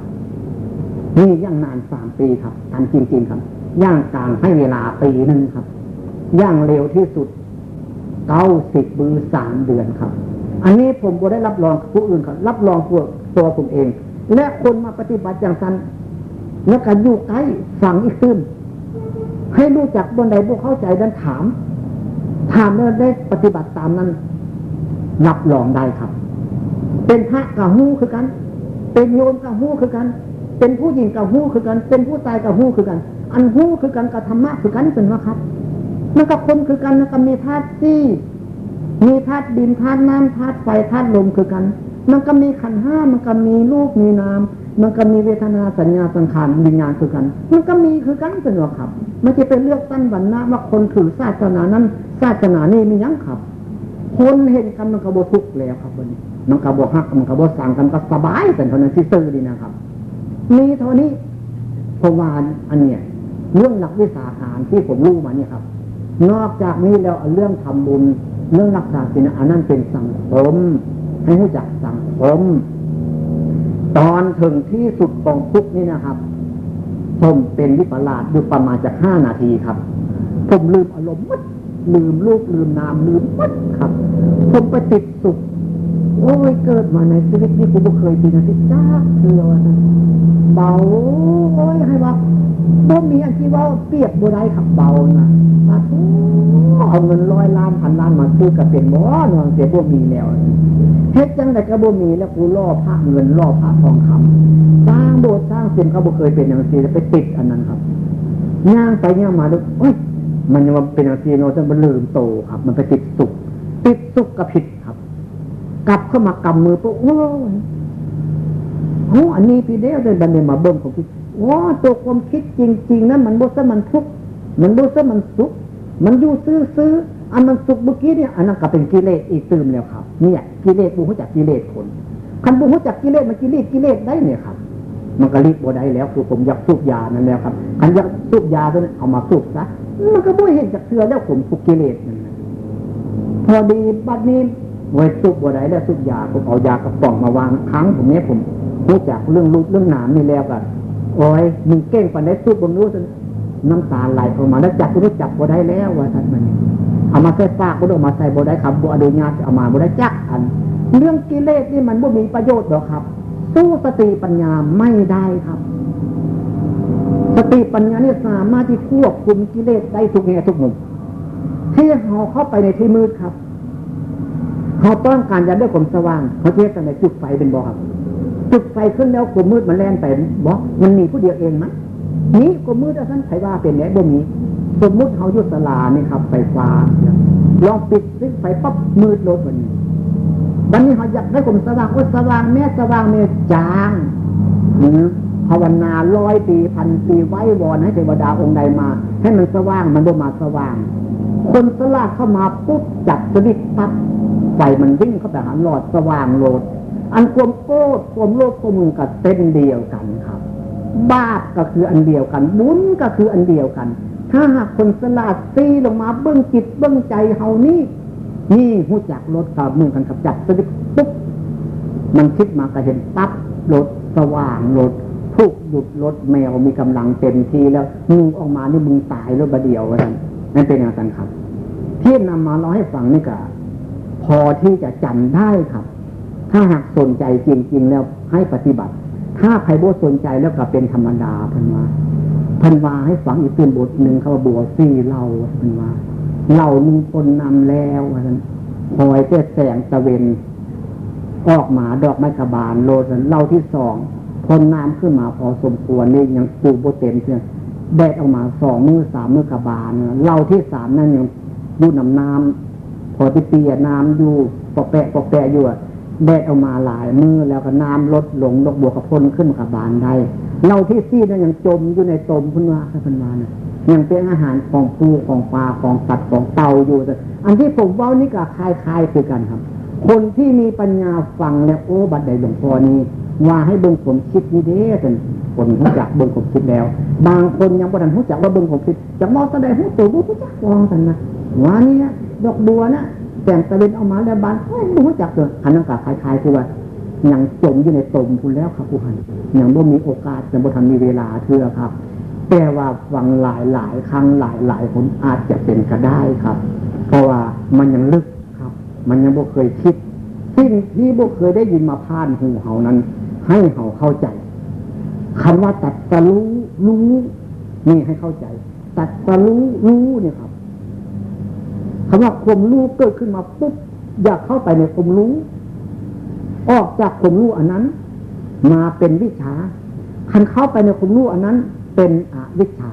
นี่ย่างนานสามปีครับอันจริง ๆครับ ย่างกลางให้เวลาปีหนึ่งครับ ย่างเร็วที่สุดเก้าสิบมือสามเดือนครับ อันนี้ผมก็ได้รับรองผู้อื่นครับ รับรองตัวตัวผมเอง และคนมาปฏิบัติอย่างนั้นแล้วก็อยู่ใกล้ฟังอีกตื้นให้รู้จักบนใดพวกเข้าใจดันถาม ถามแล้วได้ปฏิบัติตามนั้นรับรองได้ครับ เป็นพระกับหู้คือกัน เป็นโยมกับหู้คือกัน เป็นผู้หญิงกับหู้คือกัน เป็นผู้ตายกับหู้คือกัน อันหู้คือกันกับธรรมะคือกันเป็นว่าครับมันกับคนคือกันมันก็มีธาตุที่มีธาตุดินธาตุน้ำธาตุไฟธาตุลมคือกัน มันก็มีขันห้ามันก็มีลูกมีนามมันก็มีเวทนาสัญญาสังขารวิญญาณคือกัน มันก็มีคือกันเป็นว่าครับ มันจะเป็นเลือกตั้นบรรณะว่าคนถือศาสนานั้น ศาสนานี้มียังครับ คนเห็นกันมันกระโบทุกแล้วครับวันนี้มันกระโบหักมันกระโบสั่งกันก็สบายเป็นเท่านั้นที่ซื้อดีนะครับ มีเท่านี้พวานอันเนี้ยเรื่องหลักวิสาการที่ผมรู้มาเนี่ยครับ นอกจากนี้แล้วเรื่องทำบุญเรื่องรักษาศีลอันนั้นเป็นสังคมให้รู้จักสังคมตอนถึงที่สุดของทุกนี่นะครับ ผมเป็นวิปลาสอยู่ประมาณจะห้านาทีครับ ผมลืมอารมณ์มัด ลืมลูกลืมนามลืมมัดครับผมไปติดสุขโอ้ยเกิดมาในชีวิตนี้ผมไม่เคยปีนาทีจ้าเดียวนะเบาโอ้ยให้ว่าบ่มีอันที่ว่าเปรียบบ่ได้ขับเบานะมาทุเอาเงินร้อยล้านพันล้านมาซื้อกับเป็นบ่นอนเสียบ่มีแล้วเฮ็ดจังไดก็บ่มีแล้วกูล่อพระเงินล่อพระทองคำสร้างโบสถ์สร้างเสียงเขาบ่เคยเป็นอย่างนี้ไปติดอันนั้นครับย่างไปย่างมาดูโอ้ย มันยังเป็นอางนี้เนาะจนมันลืมโตครับ มันไปติดสุขติดสุขกับผิดครับ กลับเข้ามากำมือปุ๊บโอ้โอ้อันนี้พี่เดียวเดินบันเดมาเบิ่งผมคิดว่าตัวความคิดจริง ๆนั้นมันบุษมันทุกมันบุษมันสุขมันอยู่ซื้อซื้ออันมันสุขเมื่อกี้เนี่ยอันนั้นก็เป็นกิเลสอีกตื่มแล้วครับเนี่ยกิเลสบุหุจักกิเลสคนคันบุหุจักกิเลสมันกิเลสกิเลสได้เนี่ยครับ มันก็รีบบ่ได้แล้ว คือผมอยากสูบยานั่นแล้วครับคันอยากสูบยาตัวนั้นเอามาสูบซะมันก็บ่เห็นจากเถื่อแล้วผมสุกกิเลสนั่นพอดีบัดนี้ไว้สูบบ่ได้แล้วสูบยาผมเอายากระป๋องมาวางครั้งผมเนี้ยผมรู้จักเรื่องรูปเรื่องหนามนี่แล้วกันโอ้ยมึงเก่งปันได้สู้บนรู้จนน้ำตาไหลออกมาแล้วจับก็รู้จับบ่ได้แล้วว่าท่านมันเอามาใส่ปากก็ต้องมาใส่บ่ได้ครับบ่อนุญาตเอามาบ่ได้จักอัน เรื่องกิเลสนี่มันบ่มีประโยชน์หรอกครับ สู้สติปัญญาไม่ได้ครับ สติปัญญาเนี่ยสามารถที่ควบคุมกิเลสได้ทุกแง่ทุกมุมที่เราเข้าไปในที่มืดครับเขาต้องการจะได้ความสว่างเขาเทียบกันในจุดไฟเป็นบ่อครับจุดไฟขึ้นแล้วความมืดมันแล่นไปบ่มันมีผู้เดียวเองมั้ยนี้ความมืดท่านไขว่าเป็นแหนบ่มีสมมุติเขายุสลานี่ครับ ไฟฟ้าลองปิดซิไฟปั๊บมืดลงมัน วันนี้เขาอยากได้ความสว่างว่าสว่างแม่สว่างเมจางภาวนาร้อยปีพันปีไว้วอนให้เทวดาองค์ใดมา ให้มันสว่างมันบ่มาสว่าง คนสลาดเข้ามาปุ๊บจับสนิทปั๊บไฟมันวิ่งเข้าไปหาหลอดสว่างโลด อันความโกรธความโลภความมึงกับเส้นเดียวกันครับ บาปก็คืออันเดียวกัน บุญก็คืออันเดียวกัน ถ้าหากคนสลาดซีลงมาเบื้องจิตเบื้องใจเฮานี่ นี่หูจักรถกับมือกันกับจับสนิทปุ๊บมันคิดมาก็เห็นปั๊บรถสว่างรถทุกหยุดรถแมวมีกำลังเต็มทีแล้วมึงออกมานี่มึงตายรถบเดียวกันนั่นเป็นอย่างนั้นครับ ที่นำมาเราให้ฟังนี่ก็พอที่จะจำได้ครับ ถ้าหากสนใจจริง ๆ แล้วให้ปฏิบัติ ถ้าใครบ่สนใจแล้วก็เป็นธรรมดาพันวาพันวาให้ฟังอีกเป็นบทหนึ่งเขาบัวซี่เราพันวา เรามีคนนำแล้ววันคอยเจแสงตะเวน ออกหมาดอกไม้กระบาลโลสันเล่าที่สองพ้นน้ำขึ้นมาพอสมควรนี่ยังปูโบเต็มเพียงแดดออกมาสองมือสามมือกระบาลเล่าที่สามนั่นยังดูน้ำน้ำพอที่เปียน้ำอยู่ปอกแปะปอกแปะอยู่แดดออกมาหลายมือแล้วก็น้ำลดลงดอกบัวกระพนขึ้นกระบาลได้เล่าที่ซี่นั่นยังจมอยู่ในตมพุนว่าพุนวานะ ยังเป็นอาหารของปูของปลาของสัตว์ของเต่าอยู่แต่อันที่ผมว่านี่ก็คล้ายคือกันครับ คนที่มีปัญญาฟังแล้วโอ้บัดใดหลวงพ่อนี้ว่าให้เบิ่งผมคิดนี่เด้เป็นคนรู้จักเบิ่งผมคิดแล้ว บางคนยังบ่ทันรู้จักว่าเบิ่งผมคิดจะมองแสดงหูตัวรู้จักวองกันนะว่านี่ดอกบัวนะแต่งตะเวนออกมาแล้วบานเฮ้ยรู้จักเลยอันนั้นก็คล้ายคือว่ายังจมอยู่ในตมคุณแล้วครับผู้หันยังบ่มีโอกาสยังบ่ทันมีเวลาเชื่อครับ แต่ว่าฟังหลายหลายครั้งหลายหลายคนอาจจะเป็นก็ได้ครับ เพราะว่ามันยังลึกครับ มันยังบ่เคยคิดสิ่งที่บ่เคยได้ยินมาผ่านหูเฮานั้น ให้เขาเข้าใจคำว่าตัดสรู้รู้นี่ให้เข้าใจ ตัดสรู้รู้เนี่ยครับคำว่าความรู้เกิดขึ้นมาปุ๊บอยากเข้าไปในความรู้ ออกจากความรู้อันนั้น มาเป็นวิชาคันเข้าไปในความรู้อันนั้น เป็นอวิชชา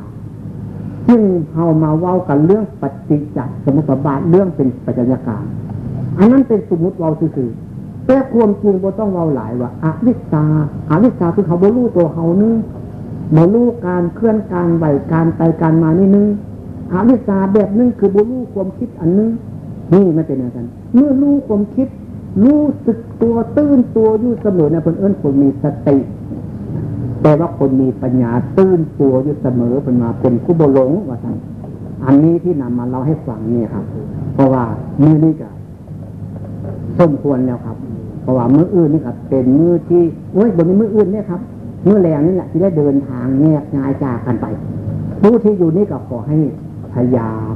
ซึ่งเรามาเว้ากันเรื่องปฏิจจสมุปบาทเรื่องเป็นปัจจัยการอันนั้นเป็นสมมติเราสื่อแต่ความจริงบ่ต้องเราหลายว่าอวิชชาอาวิชชาคือเขาบ่รู้ตัวเขานึงบ่รู้การเคลื่อนการไหวการไปการมานี่นึงอวิชชาแบบนึงคือบ่รู้ความคิดอันนึงนี่ไม่เป็นอย่างนั้นเมื่อรู้ความคิด รู้สึกตัวตื้นตัวอยู่เสมอในคนเอิ้นคนมีสติ แต่ว่าคนมีปัญญาตื้นตัวอยู่เสมอเป็นมาเป็นผู้บหลงว่าท่านอันนี้ที่นำมาเล่าให้ฟังนี่ครับ เพราะว่ามือนี้ก็สมควรแล้วครับ เพราะว่ามืออื่นนี่ครับ เป็นมือที่โอ้ยบนนี้มืออื่นเนี่ยครับมือแรงนี่แหละที่ได้เดินทางแยกงายจากกันไป ผู้ที่อยู่นี่ก็ขอให้พยายาม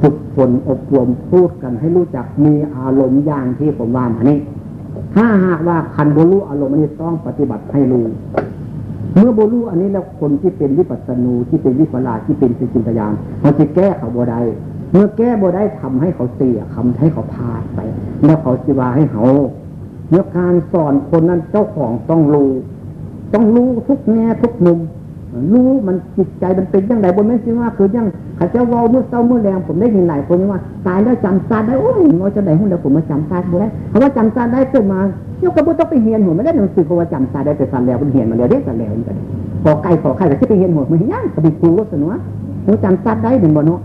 ฝึกฝนอบรมพูดกันให้รู้จักมีอารมณ์อย่างที่ผมว่ามานี่ถ้าหากว่าคันบุรุอารมณ์นี้ต้องปฏิบัติให้รู้ เมื่อบุรุอันนี้แล้วคนที่เป็นวิปัสสนูที่เป็นวิปลาที่เป็นสิจินตยานเขาจะแก้เขาบ่ได้เมื่อแก้บ่ได้ทำให้เขาเสียคำให้เขาพาดไป แล้วเขาสิวาให้เขาเมื่อการสอนคนนั้นเจ้าของต้องรู้ ต้องรู้ทุกแง่ทุกมุม รู้มันจิตใจมันเป็นยังไงบนไม่ใช่ว่าคือยังข้าเจ้าว่าเมื่อเศร้าเมื่อแรงผมได้ยินหลายคนว่าตายแล้วจำซาได้โอ้ยงอจะได้หุ้นเดียวผมมาจำซาได้เพราะว่าจำซาได้เกิดมาเกี่ยวกับบุต้องไปเฮียนหัวไม่ได้หนังสือเพราะว่าจำซาได้แต่ซาแล้วมันเฮียนมาแล้วเรียกซาแล้วนี่ก็ได้ขอไก่ขอไข่แต่ที่ไปเฮียนหัวมันยังกระบี่ครูก็สนุกหัวจำซาได้หนึ่งบ่เนาะ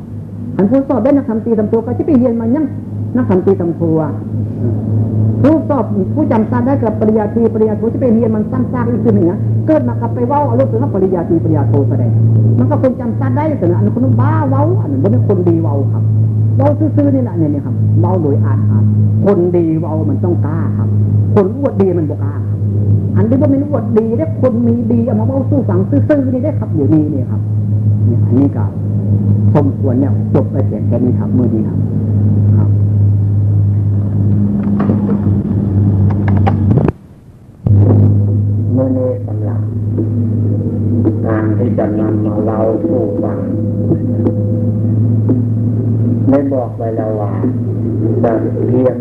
อันผู้สอบได้นักทำตีทำตัวก็ที่ไปเฮียนมายังนักทำตีทำตัว ผู้สอบผู้จำซาได้กับปริญญาตรีปริญญาโทที่ไปเรียนมันซ้ำซากอีกคือหนึ่งนะเกิดมากับไปว่าเอาลูกถึงปริญญาตรีปริญญาโทแสดง มันก็คนจำซาได้แต่อันคนบ้าเว้าอันนั้นเป็นคนดีเว้าครับเว้าซื่อๆนี่แหละเนี่ยครับเว้าโดยอ่านครับคนดีเว้ามันต้องกล้าครับ คนอวดดีมันบอกล้าครับอันนี้ว่ามันอวดดีได้คนมีดีเอามาเว้าสู้ฝังซื่อๆนี่ได้ครับอยู่นี่เนี่ยครับเนี่ยอันนี้ก็สมควรเนี่ยจบไปเสียแค่นี้ครับมือดีครับ มื่อนี้สำหรับการที่จะนำมาเล่าสู่ฟังไม่บอกไว้แล้วว่าจะเรียน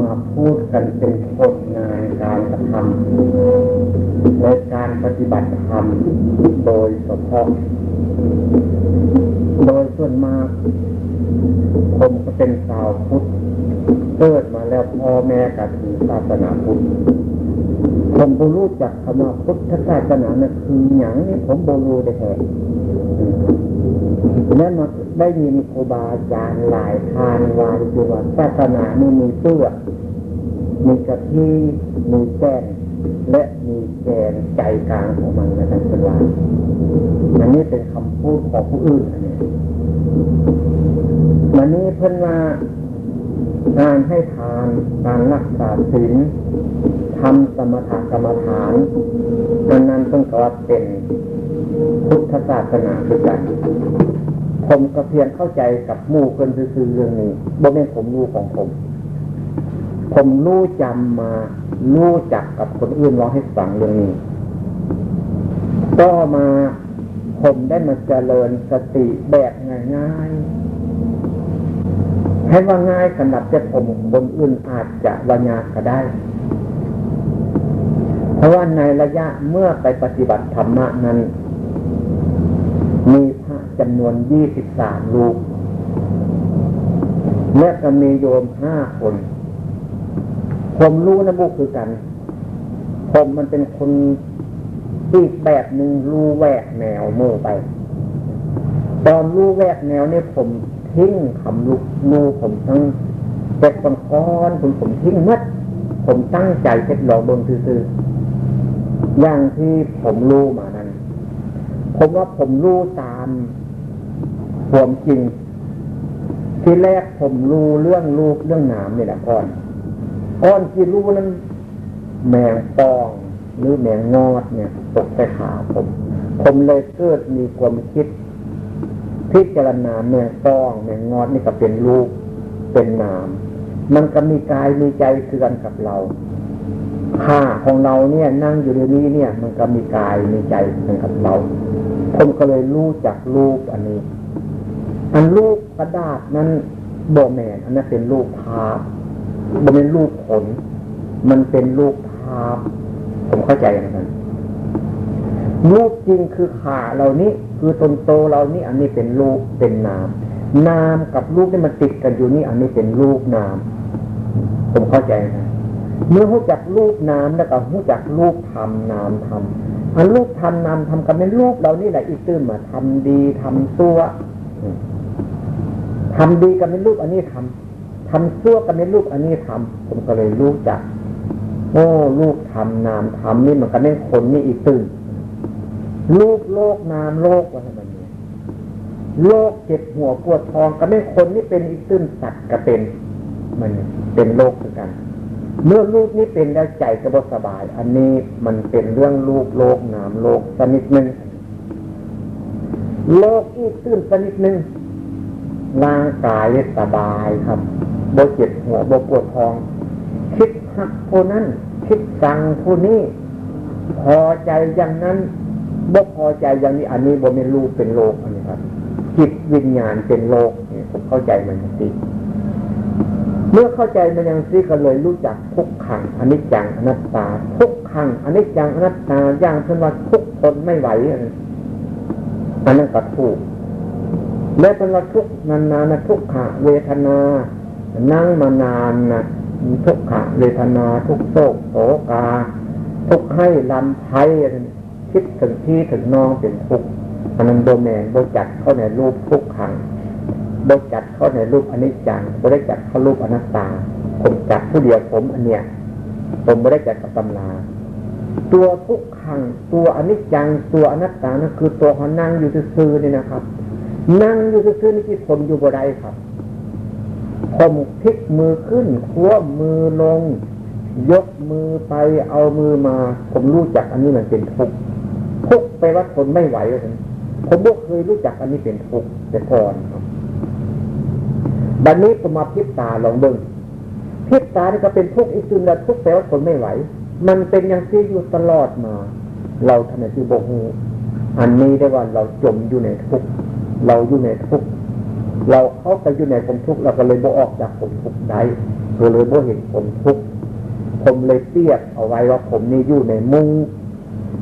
มาพูดกันเป็นผลงานการกระทำในการปฏิบัติธรรมโดยเฉพาะโดยส่วนมากผมก็เป็นสาวพุทธเกิดมาแล้วพ่อแม่กับถือศาสนาพุทธ ผมก็รู้จักคำว่าพุทธศาสนานะคืออย่างนี้ผมบรู้ได้แท้และมาได้ยินครูบาอาจารย์หลายทานวานอยู่ว่าศาสนานี่มีตัวมีกะทิมีแก้นและมีแกนใจกลางของมันนะท่านเป็นว่าอันนี้เป็นคำพูดของผู้อื่นอันนี้วันนี้เพิ่นมา การให้ทาน การรักษาศีลทำสมถกรรมฐานนั้นนั้นต้องกว่าเป็นพุทธศาสนาคือกันผมก็เพียงเข้าใจกับมู่เพิ่นซื่อเรื่องนี้บ่แม่นผมรู้ของผม ผมรู้จำมารู้จักกับคนอื่นร้องให้ฟังเรื่องนี้ก็มาผมได้มาเจริญสติแบบง่ายๆ ให้ว่าง่ายสำหรับจะผมคนอื่นอาจจะวญาก็ได้ เพราะว่าในระยะเมื่อไปปฏิบัติธรรมะนั้น มีพระจำนวนยี่สิบสามลูกและก็มีโยมห้าคน ผมรู้นะบุคือกัน ผมมันเป็นคนอีกแบบหนึ่งรู้แวกแนวมือไป ตอนรู้แวกแนวเนี่ยผม ทิ้งคำลูกนูผมทั้งเจ็บปังคอนผมผมทิ้งมัด ผมตั้งใจเช็ดหลอกบนซื่อๆอย่างที่ผมรู้มานั้น ผมว่าผมรู้ตามความจริง ที่แรกผมรู้เรื่องรูปเรื่องหนามนี่แหละก่อนก่อนที่รู้นั้น แมงปองหรือแมงงอดเนี่ย ตกใส่ขาผม ผมเลยเกิดมีความคิด พิจารณาแมงป้องแมงงอดนี่ก็เป็นรูปเป็นนาม มันก็มีกายมีใจคือนกับเราข้าของเราเนี่ยนั่งอยู่ในนี้เนี่ย มันก็มีกายมีใจกันกับเราผมก็เลยรู้จักรูปอันนี้ อันรูปกระดาษนั้นโบแมนอันนั้นเป็นรูปภาพโบเป็นรูปขน มันเป็นรูปภาพ ผมเข้าใจอย่างนั้น รูปจริงคือขาเรานี้ คือตนโตเรานี่อันนี้เป็นรูปเป็นนามนามกับรูปที่มันติดกันอยู่นี่อันนี้เป็นรูปนาม ผมเข้าใจนะเมื่อรู้จักรูปนามแล้วก็รู้จักรูปทำนามทำอันรูปทำนามทำกันเป็นรูปเรานี่แหละอีกตื้นมาทำดีทำตัวทำดีกันเป็นรูปอันนี้ทำทำชั่วกันเป็นรูปอันนี้ทำผมก็เลยรู้จัก โอ้ลูกทำนามทำนี่มันก็เน่นคนนี่อีกตื่น ลูกโลกนามโลกว่าทำไมเนี่ยโลกเจ็บหัวปวดท้องก็เน่คนนี่เป็นอีกตื่นสัตว์ก็เป็นมันเป็นโลกเหมือนกัน เมื่อลูกนี้เป็นแล้วใจก็บสบาย อันนี้มันเป็นเรื่องลูกโลกนามโลกสนิดหนึ่งโลกอีกตื่นสนิดหนึ่งร่างกายสบายครับโบเจ็บหัวบปวดท้อง คิดหักผู้นั้น คิดสั่งผู้นี้พอใจอย่างนั้น บ่พอใจอย่างนี้อันนี้บ่เป็นรูปเป็นโลกอันนี้ครับจิตวิญญาณเป็นโลกเนี่ยผมเข้าใจมันสิเมื่อเข้าใจมันอย่างนี้ก็เลยรู้จักทุกขังอนิจจังอนัตตาทุกขังอนิจจังอนัตตาอย่างเช่นว่าทุกทนไม่ไหวอันนั้นก็ถูกและเป็นว่าทุกนานๆนะทุกขะเวทนา นั่งมานานนะทุกขะเวทนา ทุกโศกโศกา ทุกให้ลำไพ่ คิดถึงที่ถึงน้องเป็นทุกอันนั้นโดแมนโดจัดเข้าในรูปทุกขังโดจัดเข้าในรูปอนิจจังโดได้จัดเข้ารูปอนัตตา ผมจัดผู้เดียวผมอันเนี้ยผมไม่ได้จัดกับตำราตัวทุกขัง ตัวอนิจจัง ตัวอนัตตานั่นคือตัวเขานั่งอยู่ซื่อนี่นะครับ นั่งอยู่ซื่อนี่ที่ผมอยู่บได้ครับ ผมพลิกมือขึ้นคั้วมือลง ยกมือไปเอามือมา ผมรู้จักอันนี้มันเป็นทุกข์ ทุกไปว่าทนไม่ไหวเลยผมบ่เคยรู้จักอันนี้เป็นทุกแต่ก่อนครับบัดนนี้ผมมาพิษตาลองเบิ้งพิษตานี่ก็เป็นทุกข์อีกจุดละทุกข์แต่ว่าทนไม่ไหว มันเป็นอย่างที่อยู่ตลอดมา เราทำไมที่โบหูอันนี้ได้ว่าเราจมอยู่ในทุกเราอยู่ในทุกเราเข้าไปอยู่ในความทุกข์เราก็เลยบ่ออกจากความทุกข์ได้ก็เลยบ่เห็นความทุกข์ผมเลยเทียบเอาไว้ว่าผมนี่อยู่ในมุ้ง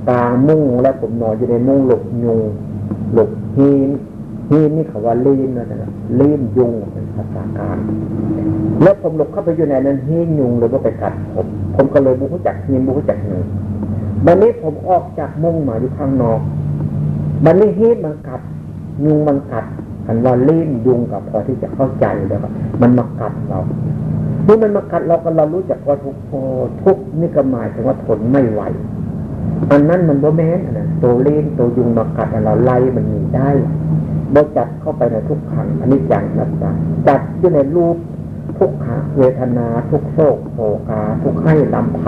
กลางมุ้งและผมนอนอยู่ในมุ้งหลบยุงหลบหินหินนี่เขาว่าลีนนะลีนยุงเป็นภาษากลางแล้วผมหลบเข้าไปอยู่ในนั้นหินยุงเลยว่าไปกัดผมผมก็เลยบุกจักหินบุกจักหินวันนี้ผมออกจากมุ้งมาอยู่ข้างนอกวันนี้หินมันกัดยุงมันกัดอันว่าลีนยุงกับพอที่จะเข้าใจแล้วมันมากัดเรามื่มันมากัดเราก็เรารู้จักว่าทุกทุกนี่ก็หมายถึงว่าทนไม่ไหว อันนั้นมันโบแมนนะตัวเล่นตัวยุงมากัดเราไล่มันหนีได้บ่จัดเข้าไปในทุกขังอันนี้จังนับจัจัดอยู่ในรูปทุกขเวทนาทุกโศกโศกาทุกให้ลำไพ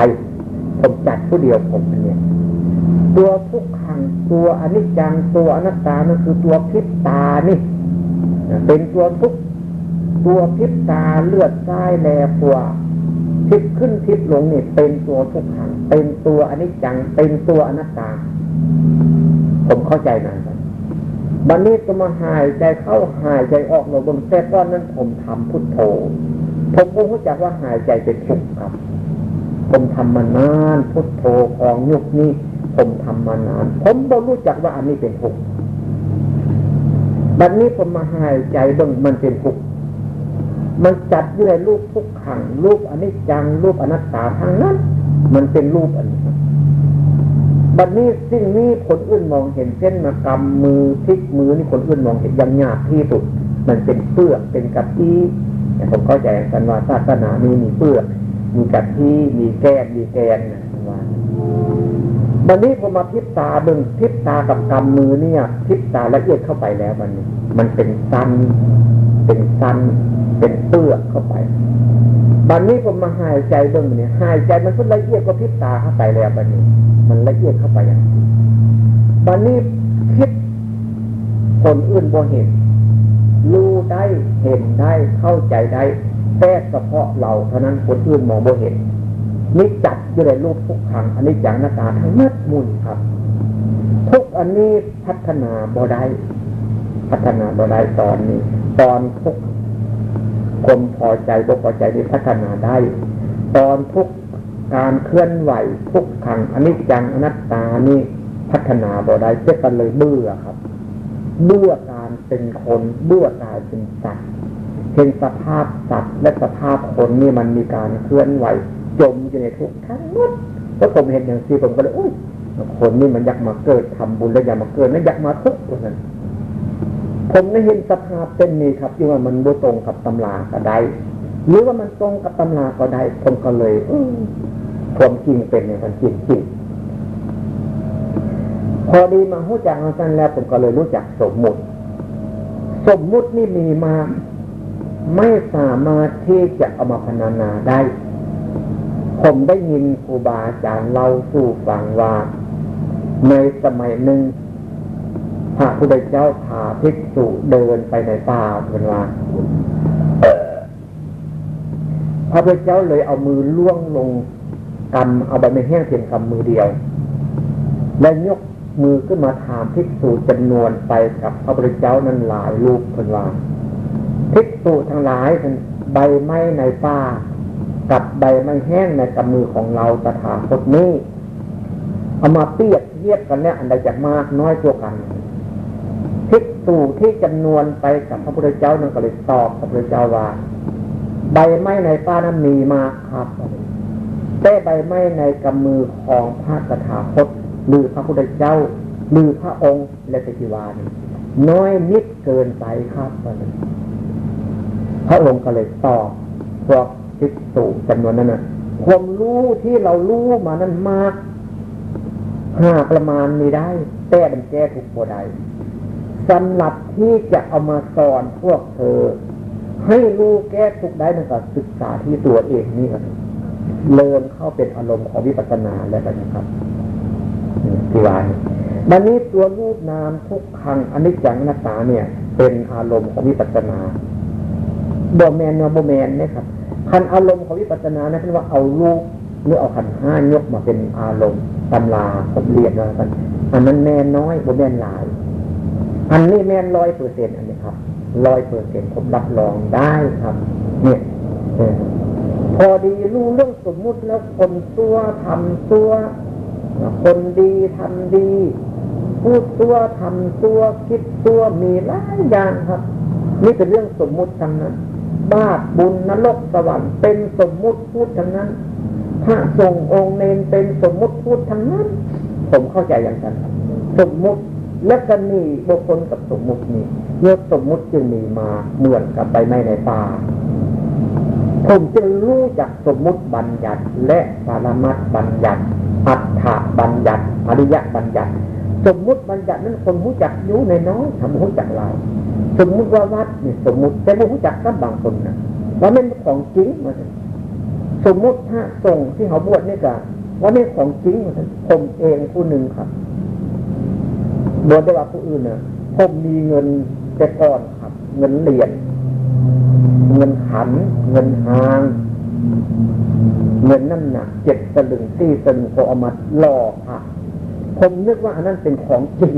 ผมจัดผู้เดียวผมเนี่ยตัวทุกขังตัวอนิจจังตัวอนัตตานั่นคือตัวพิษตานี่ เป็นตัวทุกตัวพิษตาเลือดซ้แลปัวทิศขึ้นทิศลงนี่เป็นตัวทุกขัง เป็นตัวอนิจจัง เป็นตัวอนัตตา ผมเข้าใจนะครับบันนี้ก็มาหายใจเข้าหายใจออกเราบนแท้ก้อนนั้นผมทำพุทโธ ผมรู้จักว่าหายใจเป็นทุกข์ครับ ผมทำมานานพุทโธของยุคนี้ ผมทำมานาน ผมบ่รู้จักว่าอันนี้เป็นทุกข์บัดนนี้ผมมาหายใจเบิ่งมันเป็นทุกข์มันจัดอยู่ในรูปทุกขังรูปอนิจจังรูปอนัตตาทางนั้น มันเป็นรูปอันนี้บัดนี้สิ่งนี้คนอื่นมองเห็นเช่นมากำมือพลิกมือนี่คนอื่นมองเห็นยังหยาบที่สุด มันเป็นเปลือกเป็นกะทิผมเข้าใจกันว่าศาสนานี้มีเปลือก มีกะทิมีแก้มมีแกนนะว่าบันนี้ผมมาพิบตาเบิ่งพิบตากับกำมือเนี่ยพิบตาละเอียดเข้าไปแล้วมันมันเป็นสั้นเป็นสั้นเป็นเปื้อกเข้าไป บันนี้ผมมาหายใจเบื้องนี้หายใจมันก็ละเอียดกว่าพิษตาเข้าไปแล้วบันนี้ มันละเอียดเข้าไปอย่างบันนี้คิดคนอื่นบ่เห็นรู้ได้เห็นได้เข้าใจได้แต่เฉพาะเราเท่านั้นคนอื่นมองบ่เห็นนี่จัดอยู่ในรูปทุกครั้งอันนี้อย่างหน้าตาทั้งมัดมุนครับ ทุกอันนี้พัฒนาบ่ได้พัฒนาบ่ได้ตอนนี้ ตอนทุก ความพอใจบ่พอใจนี่พัฒนาได้ ตอนทุกการเคลื่อนไหวทุกขังอนิจจังอนัตตานี่พัฒนาบ่ได้เจ็กันเลยเบื่อครับเบื่อการเป็นคนเบื่อการเป็นสัตว์เห็นสภาพสัตว์และสภาพคนนี่มันมีการเคลื่อนไหว จมอยู่ในทุกทั้งหมดก็ผมเห็นอย่างซีผมก็เลยโอ้ยคนนี่มันอยากมาเกิดทำบุญแล้วอยากมาเกิดนั่นอยากมาทุกข์นั้น ผมได้เห็นสภาพเป็นนี้ครับที่ว่ามันบ่ตรงกับตำราก็ได้หรือว่ามันตรงกับตำราก็ได้ผมก็เลยความจริงเป็นเนี่ยมันจริงจริงพอดีมาหู้จักอาจารย์แล้ว ผมก็เลยรู้จักสมมุติ สมมุตินี่มีมาไม่สามารถที่จะเอามาพนานาได้ ผมได้ยินครูบาอาจารย์เล่าสู่ฟังว่า ในสมัยหนึ่ง ระพุทธเจ้าพาภิกษุเดินไปในป่าเป็นว่าพระพุทธเจ้าเลยเอามือล่วงลงกำเอาใบไม้แห้งเพียงกำมือเดียว และยกมือขึ้นมาถามภิกษุจำนวนไปกับพระพุทธเจ้านั้นหลายลูกเป็นว่าภิกษุทั้งหลายเป็นใบไม้ในป่ากับใบไม้แห้งในกำมือของเราตถาคตนี้เอามาเปรียบเทียบกันเนี่ยอันใดจะมากน้อยตัวกัน ภิกษุที่จำนวนไปกับพระพุทธเจ้านั่นก็เลยตอบพระพุทธเจ้าว่า ใบไม้ในป้านั้นมีมากครับแต่ใบไม้ในกำมือของพระสถาคตหรือพระพุทธเจ้าหรือพระองค์และสกิวานน้อยนิดเกินไปครับพระองค์ก็เลยตอบพวกภิกษุจำนวนนั้นนะความรู้ที่เรารู้มานั้นมากหาประมาณมีได้ แต่มันแก้ถูกโบได้ สำหรับที่จะเอามาสอนพวกเธอ ให้รู้แก้ทุกได้นั่นก็ศึกษาที่ตัวเองนี่ครับเลินเข้าเป็นอารมณ์ของวิปัสสนาแล้วนะครับที่ว่าบันนี้ตัวรูปนามทุกครั้งอนนี้จังนัตตาเนี่ย เป็นอารมณ์ของวิปัสสนาบแมนนะบแมนเนี่ยครับคันอารมณ์ของวิปัสสนานะคือว่าเอารูปหรือเอาขันห้ายกมาเป็นอารมณ์ตำราผมเรียนมากันอันนั้นแม่น้อยบ่แมนหลาย อันนี้แม่นร้อยเปอร์เซ็นต์อันนี้ครับร้อยเปอร์เซ็นต์ผมรับรองได้ครับ เนี่ยพอดีรู้เรื่องสมมุติแล้วคนตัวทำตัว คนดีทำดี พูดตัวทำตัวคิดตัวมีหลายอย่างครับ นี่เป็นเรื่องสมมุติทั้งนั้นบาปบุญนรกสวรรค์เป็นสมมุติพูดทั้งนั้นพระทรงองค์เนนเป็นสมมุติพูดทั้งนั้น ผมเข้าใจอย่างนั้น สมมุติ และก็มีบุคคลกับสมมุตินี้เมื่อสมมุติจึงมีมาเหมือนกับใบไม้ในป่าผมจึงรู้จักสมมุติบัญญัติและปรมัตบัญญัติ อัฏฐบัญญัติอริยบัญญัติ สมมุติบัญญัตินั้นคนรู้จักอยุ่ในน้อยทำรู้จักเราสมมุติว่าวัดนี่สมมุติแต่ไม่รู้จักกับบางคนนะว่าเป็นของจริงมาสมมุติถ้าส่งที่เขาบวชนี่ก็ว่าไม่ของจริงมาผมเองผู้หนึ่งครับ บวชได้ว่าผู้อื่นเนี่ยผมมีเงินแต่ก่อนครับ เงินเหรียญเงินขัน เงินหาง เงินนั่นหนักเจ็ดสลึงสี่สลึงพอเอามาล่อพระผมนึกว่าอันนั้นเป็นของจริง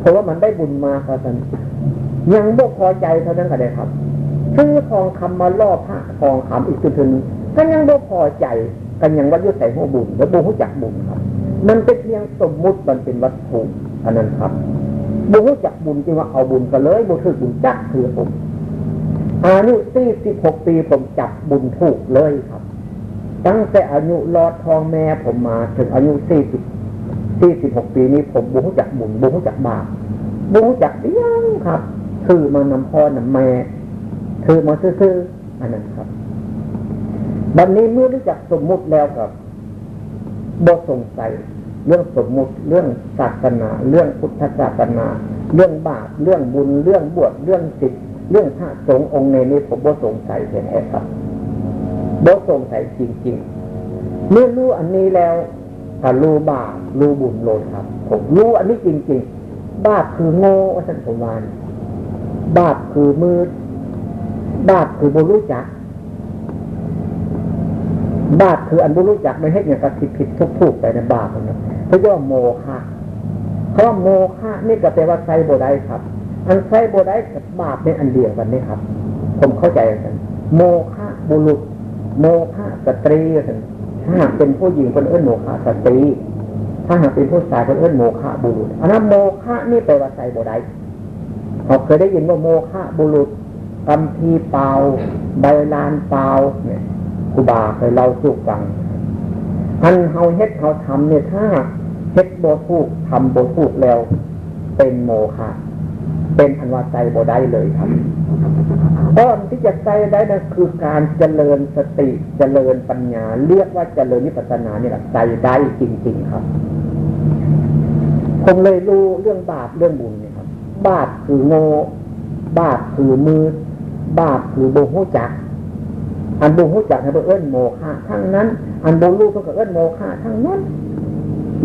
เพราะว่ามันได้บุญมาครับท่านยังบ่พอใจเท่านั้นก็ได้ครับซื้อทองคำมาล่อพระทองคำอีกตัวหนึ่งก็ยังบ่พอใจกันยังว่ายุใส่หัวบุญแล้วบุญหูจักบุญครับ มันเป็นเพียงสมมุติมันเป็นวัตถุ อันนั้นครับบุญจักบุญจริงว่าเอาบุญก็เลยบุญถือบุญจักคือผมอายุสี่สิบหกปีผมจับบุญถูกเลยครับ ตั้งแต่อายุรอดทองแม่ผมมาถึงอายุสี่สิบสี่สิบหกปีนี้ผมบุญจักบุญบุญจักบาปบุญหูจักเลี้ยงครับ คือมานำพ่อนำแม่คือมาซื้ออันนั้นครับบัดนนี้เมื่อรู้จักสมมุติแล้วครับบทสงสัย เรื่องสมมุติเรื่องศาสนา เรื่องพุทธศาสนา เรื่องบาปเรื่องบุญ เรื่องบวชเรื่องศิษย์เรื่องพระสงฆ์องค์ในนี้ผมบ่สงสัยเห็นแอบครับบ่สงสัยจริงๆเมื่อรู้อันนี้แล้วถ้ารู้บาปรู้บุญโลดครับ ผมรู้อันนี้จริง ๆ บาปคือโง่ว่าท่านผมวานบาปคือมืด บาปคือบุรู้จัก บาปคืออันบุรู้จักไม่ให้เนี่ยกระผิดผิดทุกทุกไปในบาปนะ เพราะว่าโมฆะเพราะโมฆะนี่ก็แปลว่าไซโบได้ครับ อันไซโบได้กับบาปในอันเดียวกันนี่ครับ ผมเข้าใจกัน โมฆะบุรุษ โมฆะสตรีกันถ้าหากเป็นผู้หญิงคนเอื้นโมฆะสตรี ถ้าหากเป็นผู้ชายคนเอื้นโมฆะบุรุษ อันนั้นโมฆะนี่แปลว่าไซโบได้เราเคยได้ยินว่าโมฆะบุรุษกำพีเปล่าใบลานเปล่าเนี่ยครูบาเคยเล่าสู่ฟังอันเฮาเฮ็ดเฮาทำเนี่ยถ้า เฮ็ดโบทูกทำโบทูกแล้ว เป็นโมฆะเป็นอันว่าใจโบได้เลยครับต้นที่จะใจได้นั่นคือการเจริญสติเจริญปัญญา เรียกว่าเจริญนิพพานานี่แหละใจได้จริง ๆครับผมเลยรู้เรื่องบาปเรื่องบุญเนี่ยครับ บาปคือโง่บาปคือมืด บาปคือโบหูจัก อันโบหูจักให้เอิ้นโมฆะทั้งนั้น อันโบรู้ก็เอิ้นโมฆะทั้งนั้น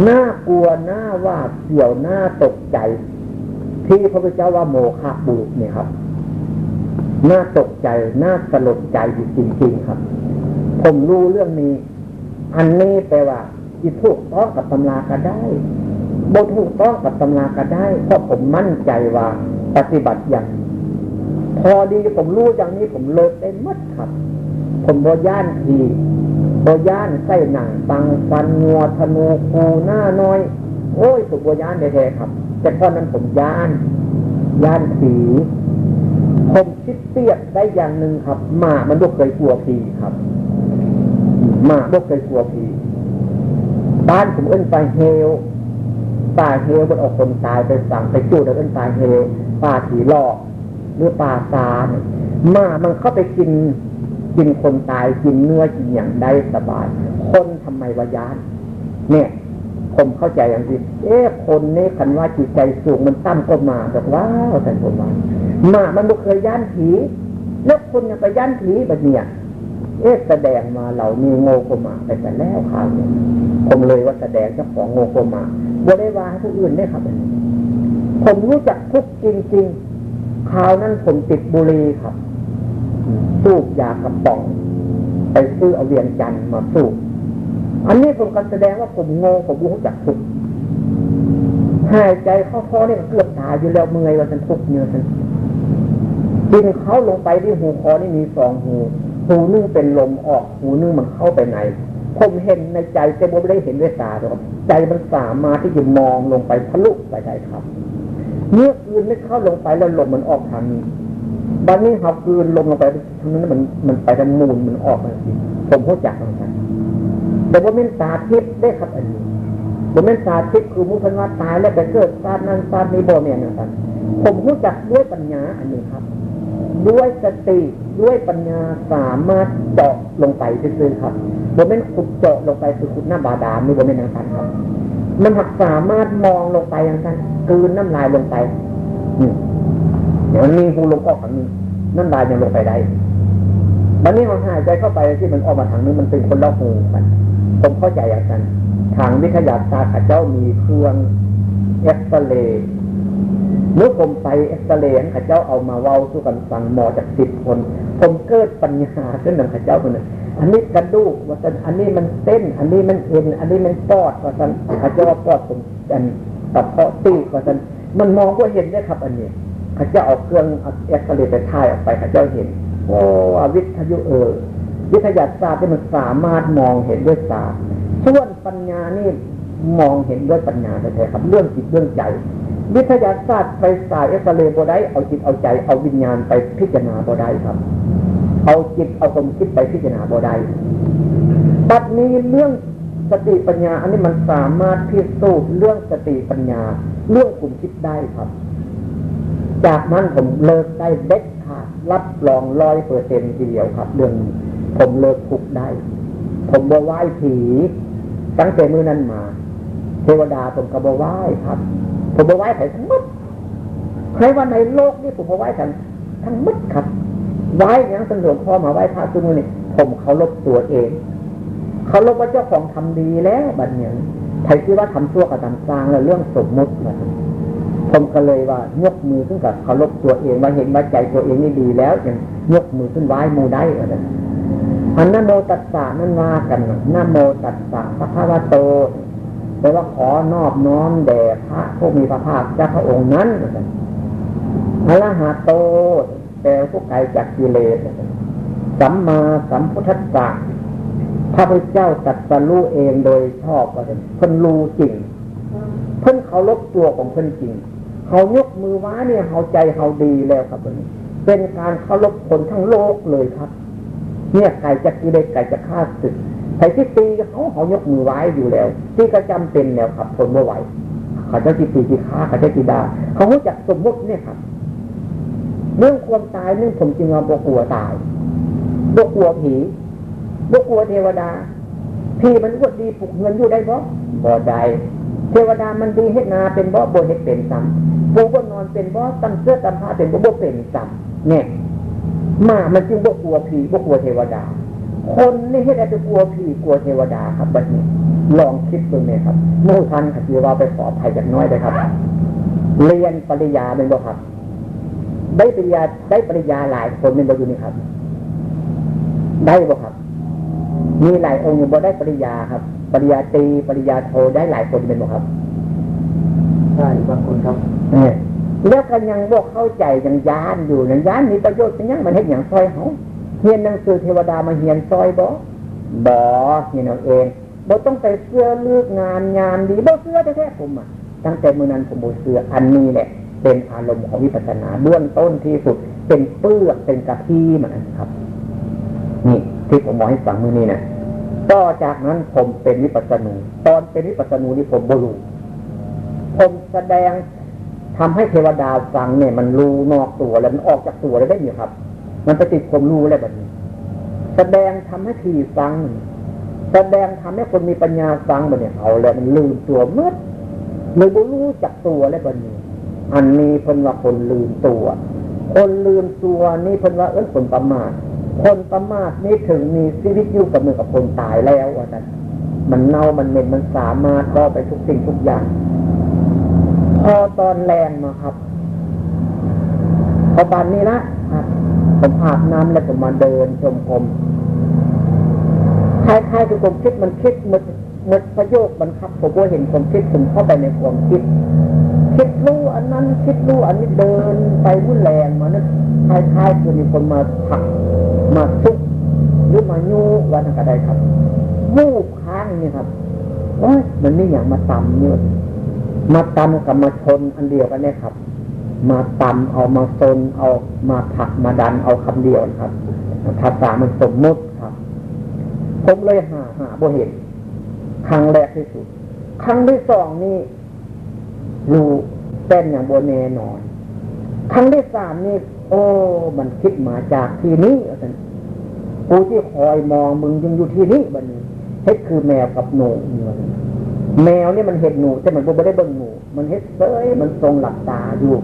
น่ากลัวน่าว่าเสียวน่าตกใจ ที่พระพุทธเจ้าว่าโมฆะบุรุษเนี่ยครับน่าตกใจน่าสลดใจจริงๆครับ ผมรู้เรื่องนี้ อันนี้แปลว่าที่ถูกต้องกับตำราก็ได้บถูกต้องกับตำราก็ได้เพราะผมมั่นใจว่าปฏิบัติอย่าง พอดีผมรู้อย่างนี้ผมเลิกได้มัดครับ ผมบย่านที บย่านไส้หนังตังฟันงัวธนูคูหน้าน้อย โอ้ยผมบย่านแท้ๆครับ แต่ตอนนั้นผมย่านย่านผีผมคิดเตียดได้อย่างหนึ่งครับ หมามันบ่เคยกลัวผีครับหมาบ่เคยกลัวผีบ้านผมเอื้นไปเฮลป่าเฮลมันเอาคนตายไปสั่งไปจูดแล้วเอื้นป่าเฮลป่าผีหลอกหรือปลาซาเนี่ยมามันเข้าไปกิน กินคนตายกินเนื้อกินอย่างได้สบาย คนทำไมวายาน เนี่ย ผมเข้าใจอย่างนี้เอ๊ะคนนี่คันว่าจิตใจสูงมันตั้มก็มาแบอกว่าท่านผมว่ามามันไม่เคยย่านผีแล้วคนยังไปย่านผีแบบเนี้ยเอ๊ะแสดงมาเหล่านี้โง่กมาไปแต่แล้วครับผมเลยว่าแสดงเจ้าของโง่กมาบ่ได้ว่าให้ผู้อื่นได้ครับผมรู้จักทุกจริงๆคราวนั้นผมติดบุรีครับ สูบยากระป๋อง ไปซื้อเอาเวียนจันมาสูบอันนี้ผมก็แสดงว่าผมโง่ผมรู้จักทุกหายใจเข้าคอเนี่ยเกือบตายอยู่แล้วเมื่อยว่าฉันทุกเนื้อฉันดินเขาลงไปที่หูคอนี่มีสองหู หูนึงเป็นลมออก หูนึงมันเข้าไปไหนผมเห็นในใจแต่ผมไม่ได้เห็นด้วยตาหรอกใจมันสามารถที่จะมองลงไปทะลุไปได้ครับเมื่อคืนไม่เข้าลงไปแล้วลมมันออกทางนี้ บันนี้เขาคืนลมลงไปทางนั้นมันมันไปทางมูลมันออกมาสิผมเข้าใจตรงนั้นแต่ว่าเป็นตาทิพย์ได้ครับอันนี้ผมเป็นตาทิพย์คือมุขพันวาตายแล้วไปเกิดชานั้นชาตินี้บ่เมียนะครับผมรู้จักด้วยปัญญาอันนี้ครับ ด้วยสติด้วยปัญญาสามารถเจาะลงไปซื่อครับผมเป็นขุดเจาะลงไปคือขุดหน้าบาดาลนี่ผมเป็นอย่างนั้นครับ มันหักสามารถมองลงไปอย่างนั้นกืนน้ำลายลงไป เดี๋ยวมันมีหูลงออกทางนี้น้ำลายยังลงไปได้บันนี้มันหายใจเข้าไปที่มันออกมาทางนี้มันเป็นคนละหูกันผมเข้าใจอย่างนั้นทางวิทยาศาสตร์ข้าเจ้ามีเครื่องเอ็กซเรย์เมื่อผมไปเอ็กซเรย์ข้าเจ้าเอามาเว้าสู้กันฟังหมอจากสิบคน ผมเกิดปัญญาขึ้นหนึ่งข้าเจ้าคนนึงอันนี้กระดูกว่าสันอันนี้มันเส้น อันนี้มันเอ็น อันนี้มันปอดว่าสันข้าเจ้าว่าปอดผมอันตับเพาะตีว่าสันมันมองก็เห็นได้ครับ อันนี้ ข้าเจ้าเอาเครื่องเอ็กซเรย์ไปถ่ายออกไปข้าเจ้าเห็น โอ้วิทยุเออ วิทยาศาสตร์ที่มันสามารถมองเห็นด้วยตาส่วนปัญญานี่มองเห็นด้วยปัญญาแท้ๆครับเรื่องจิตเรื่องใจ วิทยาศาสตร์ไปสายเอ็กซเรย์บได้เอาจิตเอาใจ เอาวิญญาณไปพิจารณาบได้ครับ เอาจิตเอาความคิดไปพิจารณาบได้บัดนี้เรื่องสติปัญญา อันนี้มันสามารถพิสูจน์เรื่องสติปัญญา เรื่องกลุ่มคิดได้ครับ จากนั้นผมเลิกได้เด็ดขาดรับรองร้อยเปอร์เซ็นต์ทีเดียวครับ เรื่องผมเลิกทุกได้ ผมบ่ไหว้ผีตั้งแต่มือนั้นมา เทวดาผมก็บ่ไหว้ครับ ผมบ่ไหว้ใครทั้งหมดใครว่าในโลกนี่ผมบ่ไหว้ทั้งทั้งหมดครับไหว้ยังสนหลวงพ่อมาไหว้พระทุกมือนี่ผมเคารพตัวเองเขาลบว่าเจ้าของทำดีแล้วบัดเนี้ยใครคิดว่าทำชั่วกับทำสร้างแล้วเรื่องสมมุตินะ ผมก็เลยว่ายกมือขึ้นกับเคารพตัวเองว่าเห็นว่าใจตัวเองนี่ดีแล้วอย่างยกมือขึ้นไหว้มูได้อะไรอันนโมตัสสะนั่นว่ากันนโมตัสสะพระพุทธโตแปลว่าขอนอบน้อมแด่พระผู้มีพระภาคเจ้าพระองค์นั้นอรหัตโตแปลผู้ไกลจากกิเลสสัมมาสัมพุทธัสสะพระพุทธเจ้าตัดสรู้เองโดยชอบก็เป็นเพิ่นรู้จริง เพิ่นเขาลบตัวของเพิ่นจริง เขายกมือว้าเนี่ยเขาใจเขาดีแล้วครับวันนี้ เป็นการเคารพคนทั้งโลกเลยครับ เนี่ยไก่จะกิเลสไก่จะฆ่าศึกใครที่ตีเขาเขายกมือไว้อยู่แล้ว ที่ก็จำเป็นแล้วครับทนไม่ไหวเขาจะตีตีฆ่าเขาจะตีดาเขารู้จักสมมติเนี่ยครับเรื่องความตายเรื่องผมจริงว่าบกลัวตายบกลัวผีบกลัวเทวดาพี่มันวดดีปลุกเงินอยู่ได้บ่บ่ได้ เทวดามันดีเฮ็ดนาเป็นบ่บ่เฮ็ดเป็นซ้ำปูบ่นอนเป็นบ่ตั้งเสื้อตั้งผ้าเป็นบ่บ่เป็นซ้ำเนี่ยมามันจึงบ่กลัวผีบ่กลัวเทวดา คนนี่เฮ็ดอะไรกลัวผีกลัวเทวดาครับบัดนี้ ลองคิดดูเนี่ยครับมู่ทันขัดว่าไปขอภัยจากน้อยเลยครับ เรียนปริญญาเป็นบ่ครับ ได้ปริญญาได้ปริญญาหลายคนเป็นบ่อยู่นี่ครับ ได้บ่ครับ มีหลายองค์อยู่บ่ได้ปริญญาครับ ปริญญาตรีปริญญาโทได้หลายคนเป็นบ่ครับใช่บางคนครับเนี่ยแล้วก็ยังบอกเข้าใจยังยานอยู่ยังยานมีประโยชน์เป็นยังมันเห็นอย่างซอยเขาเฮียนหนังสือเทวดามาเฮียนซอยบ่บ่เฮียนเอาเองบ่ต้องไปเสื้อเลือกงานงานดีบ่เสื้อแท้ๆผมอะตั้งแต่มือนั้นผมบ่เสื้ออันนี้แหละเป็นอารมณ์ของวิปัสสนาเบื้องต้นที่สุดเป็นเปลือกเป็นกะทิมันครับ นี่ที่ผมบอกให้ฟังมือนี้นะ ต่อจากนั้นผมเป็นวิปัสสนู ตอนเป็นวิปัสสนูนี่ผมบรูผมแสดงทำให้เทวดาฟังเนี่ยมันรู้นอกตัวแล้วมันออกจากตัวแล้วได้ยู่ครับ มันไปติดผมรู้อะไรแบบนี้ แสดงทำให้ทีฟัง แสดงทำให้คนมีปัญญาฟังแบบนี้เอาแล้วมันลืมตัวเมื่อเลยบรู้จักตัวแล้วแบบนี้ อันนี้เพิ่นว่าคนลืมตัว คนลืมตัวนี่เพิ่นว่าเออคนประมาท คนประมาทนี่ถึงมีชีวิตอยู่กับมือกับคนตายแล้วว่านั้นมันเน่ามันเหม็นมันสามารถก็ไปทุกสิ่งทุกอย่างพอตอนแรงมาครับพอบานนี้ละผมอาบน้ำแล้วผมมาเดินชมกรมคล้ายๆคือผมคิดมันคิดมันมันประโยคมันครับผมก็เห็นความคิดผมเข้าไปในความคิด คิดรู้อันนั้นคิดรู้อันนี้เดินไปวุ่นแรงมานะคล้ายๆคือมีคนมาผัก มาซุกหรือมาโยวันกระไดครับวูบค้างนี่ครับโอ้ยมันไม่อย่างมาตำเนี่ยมาตำกับมาชนอันเดียวกันเนี่ยครับ มาตำเอามาซนเอามาผักมาดันเอาคำเดียวครับภาษามันสมมุติครับ ผมเลยหาหาบ่เห็นครั้งแรกที่สุด ครั้งที่สองนี่รู้เป็นอย่างโบเนนอน ครั้งที่สามนี่ โอ้ มันคิดมาจากที่นี้อาจารย์กูที่คอยมองมึงยังอยู่ที่นี้บันนี้เฮ็ดคือแมวกับหนูแมวนี่มันเห็นหนูแต่มันไม่ได้เบิ่งหนู มันเฮ็ดเซยมันทรงหลับตาอยู่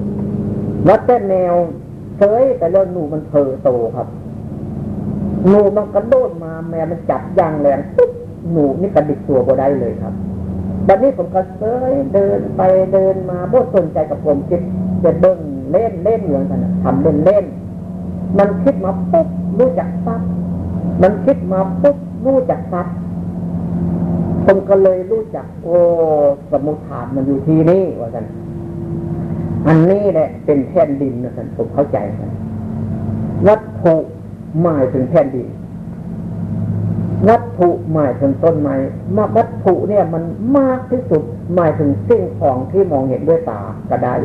แล้วแต่แมวเซยแต่แล้วหนูมันเพอโตครับหนูมันกระโดดมาแมวมันจับย่างแรงปุ๊บหนูนี่กระดิกตัวบ่ได้เลยครับ บบนี้ผมก็เซยเดินไปเดินมาบ่สนใจกับผมคิดจะเบิ้งเล่นเล่นอย่างนั้นทำเล่นเล่นมันคิดมาปุ๊บรู้จักซับมันคิดมาปุ๊บรู้จักซับผมก็เลยรู้จัก โอ้สมุทฐานมันอยู่ที่นี่ว่ากันอันนี้แหละเป็นแผ่นดินนะท่านผมเข้าใจวัตถุหมายถึงแผ่นดิน วัตถุหมายถึงต้นไม้มาวัตถุเนี่ยมันมากที่สุดหมายถึงสิ่งของที่มองเห็นด้วยตาก็ได้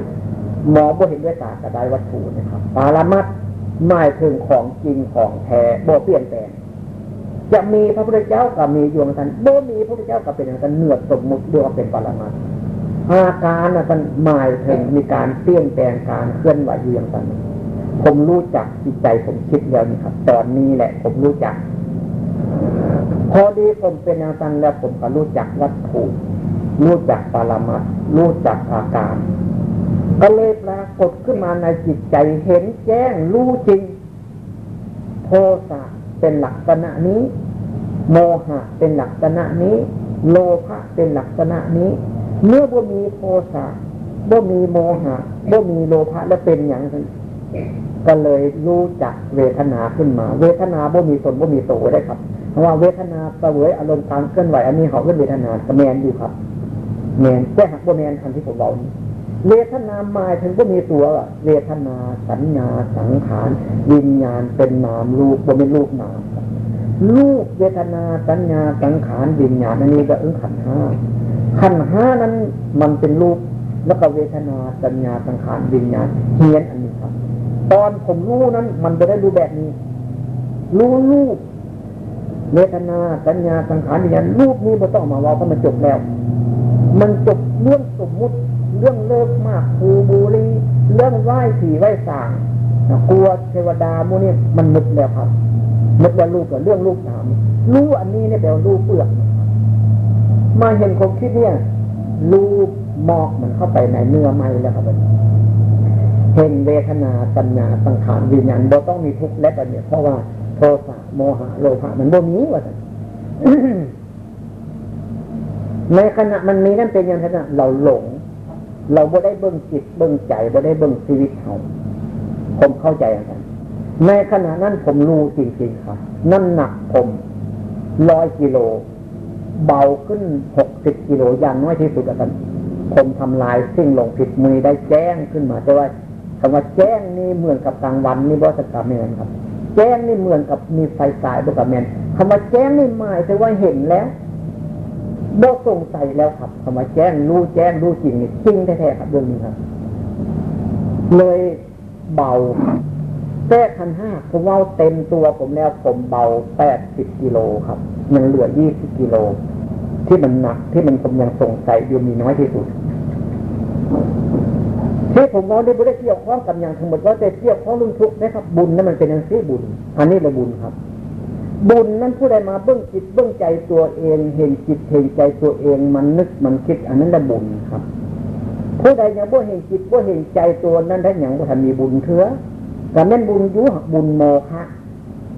มองบ่เห็นด้วยตาก็ได้วัตถุนะครับปารามัดหมายถึงของจริงของแท้บ่เปลี่ยนแปลงจะมีพระพุทธเจ้ากับมีโยมท่านบ่มีพระพุทธเจ้ากับเป็นอย่างนั้นเหนือสมมุติเรียว่าเป็นปรมัตอาการนะมันหมายถึงมีการเปลี่ยนแปลงการเคลื่อนไหวอย่างนั้นผมรู้จักจิตใจผมคิดแล้วนี่ครับ ตอนนี้แหละผมรู้จัก พอดีผมเป็นอาจารย์แล้วผมก็รู้จักวัตถุรู้จักปรมัตรู้จักอาการ ก็เลยปรากฏขึ้นมาในจิตใจเห็นแจ้งรู้จริง โทสะเป็นลักษณะนี้ โมหะเป็นลักษณะนี้ โลภะเป็นลักษณะนี้ เมื่อบ่มีโทสะบ่มีโมหะบ่มีโลภะแล้วเป็นอย่างนั้น ก็เลยรู้จักเวทนาขึ้นมา เวทนาบ่มีตนบ่มีโตได้ครับ เพราะว่าเวทนาเสวยอารมณ์การเคลื่อนไหวอันนี้เขาเรียกเวทนาแมนอยู่ครับแมนแต่หักบ่แมนทันที่ผมบอกเวทนาหมายถึงก็มีตัวเวทนาสัญญาสังขารวิญญาณเป็นนามรูปบ่เป็นรูปนามรูปเวทนาสัญญาสังขารวิญญาณอันนี้ก็อึ้งขันห้าขันห้านั้นมันเป็นรูปแล้วก็เวทนาสัญญาสังขารวิญญาณเฮียนอันนี้ครับ ตอนผมรู้นั้น มันไม่ได้รู้แบบนี้ รู้รูปเวทนาสัญญาสังขารวิญญาณรูปนี้ไม่ต้องมาว่าเพราะมันจบแล้ว มันจบเรื่องสมมุติ เรื่องเลิกมากคูบูรีเรื่องไหว้ผีไหว้สางกลัวเทวดามูนี่มันมึดแล้วครับมึดว่าลูกกับเรื่องลูกสามรู้อันนี้เนี่ยแปลว่ารู้เปลือกมาเห็นความคิดเนี่ยรูปหมอกมันเข้าไปในเนื้อไม้แล้วครับ เห็นเวทนาสัญญาสังขารวิญญาณเราต้องมีทุกข์และปัญญาเพราะว่าโทสะโมหะโลภะมันบ่มีว่านในขณะมันมีนั่นเป็นอย่างนั้นเราหลง เราบ่ได้เบิ่งจิตเบิ่งใจบ่ได้เบิ่งชีวิตเขาผมเข้าใจอาจารย์ในขณะนั้นผมรู้จริงๆครับน้ำหนักผมร้อยกิโล เบาขึ้นหกสิบกิโลอย่างน้อยที่สุดอาจารย์ผมทำลายสิ่งหลงผิดมือได้แจ้งขึ้นมาแต่ว่า คำว่าแจ้งนี่เหมือนกับกลางวันนี่บริสกรรมเมนครับ แจ้งนี่เหมือนกับมีไฟสายบริสกรรมเมนคำว่าแจ้งนี่หมายแต่ว่าเห็นแล้วบ่สงสัยแล้วครับคำว่าแจ้งรู้แจ้งรู้จริงนี่จริงแท้ๆครับเรื่องนี้ครับ เลยเบาแท้คันห้าผมเอาเต็มตัวผมแล้วผมเบาแปดสิบกิโลครับยังเหลือยี่สิบกิโลที่มันหนักที่มันผมยังสงสัยอยู่มีน้อยที่สุด ที่ผมมองได้ไม่ได้เกี่ยวข้องกับอย่างทั้งหมดว่าแต่เกี่ยวข้องเรื่องทุกข์นะครับ บุญนั่นมันเป็นอย่างที่บุญ อันนี้ละบุญครับ บุญนั้นผู้ใดมาเบื้องจิตเบื้องใจตัวเองเห็นจิตเห็นใจตัวเองมันนึกมันคิด อันนั้นละบุญครับผู้ใดยังบ่เห็นจิตบ่เห็นใจตัวนั้นได้อย่างบ่ทันมีบุญเถื่อแต่แม่นบุญยุบุญโมฆะ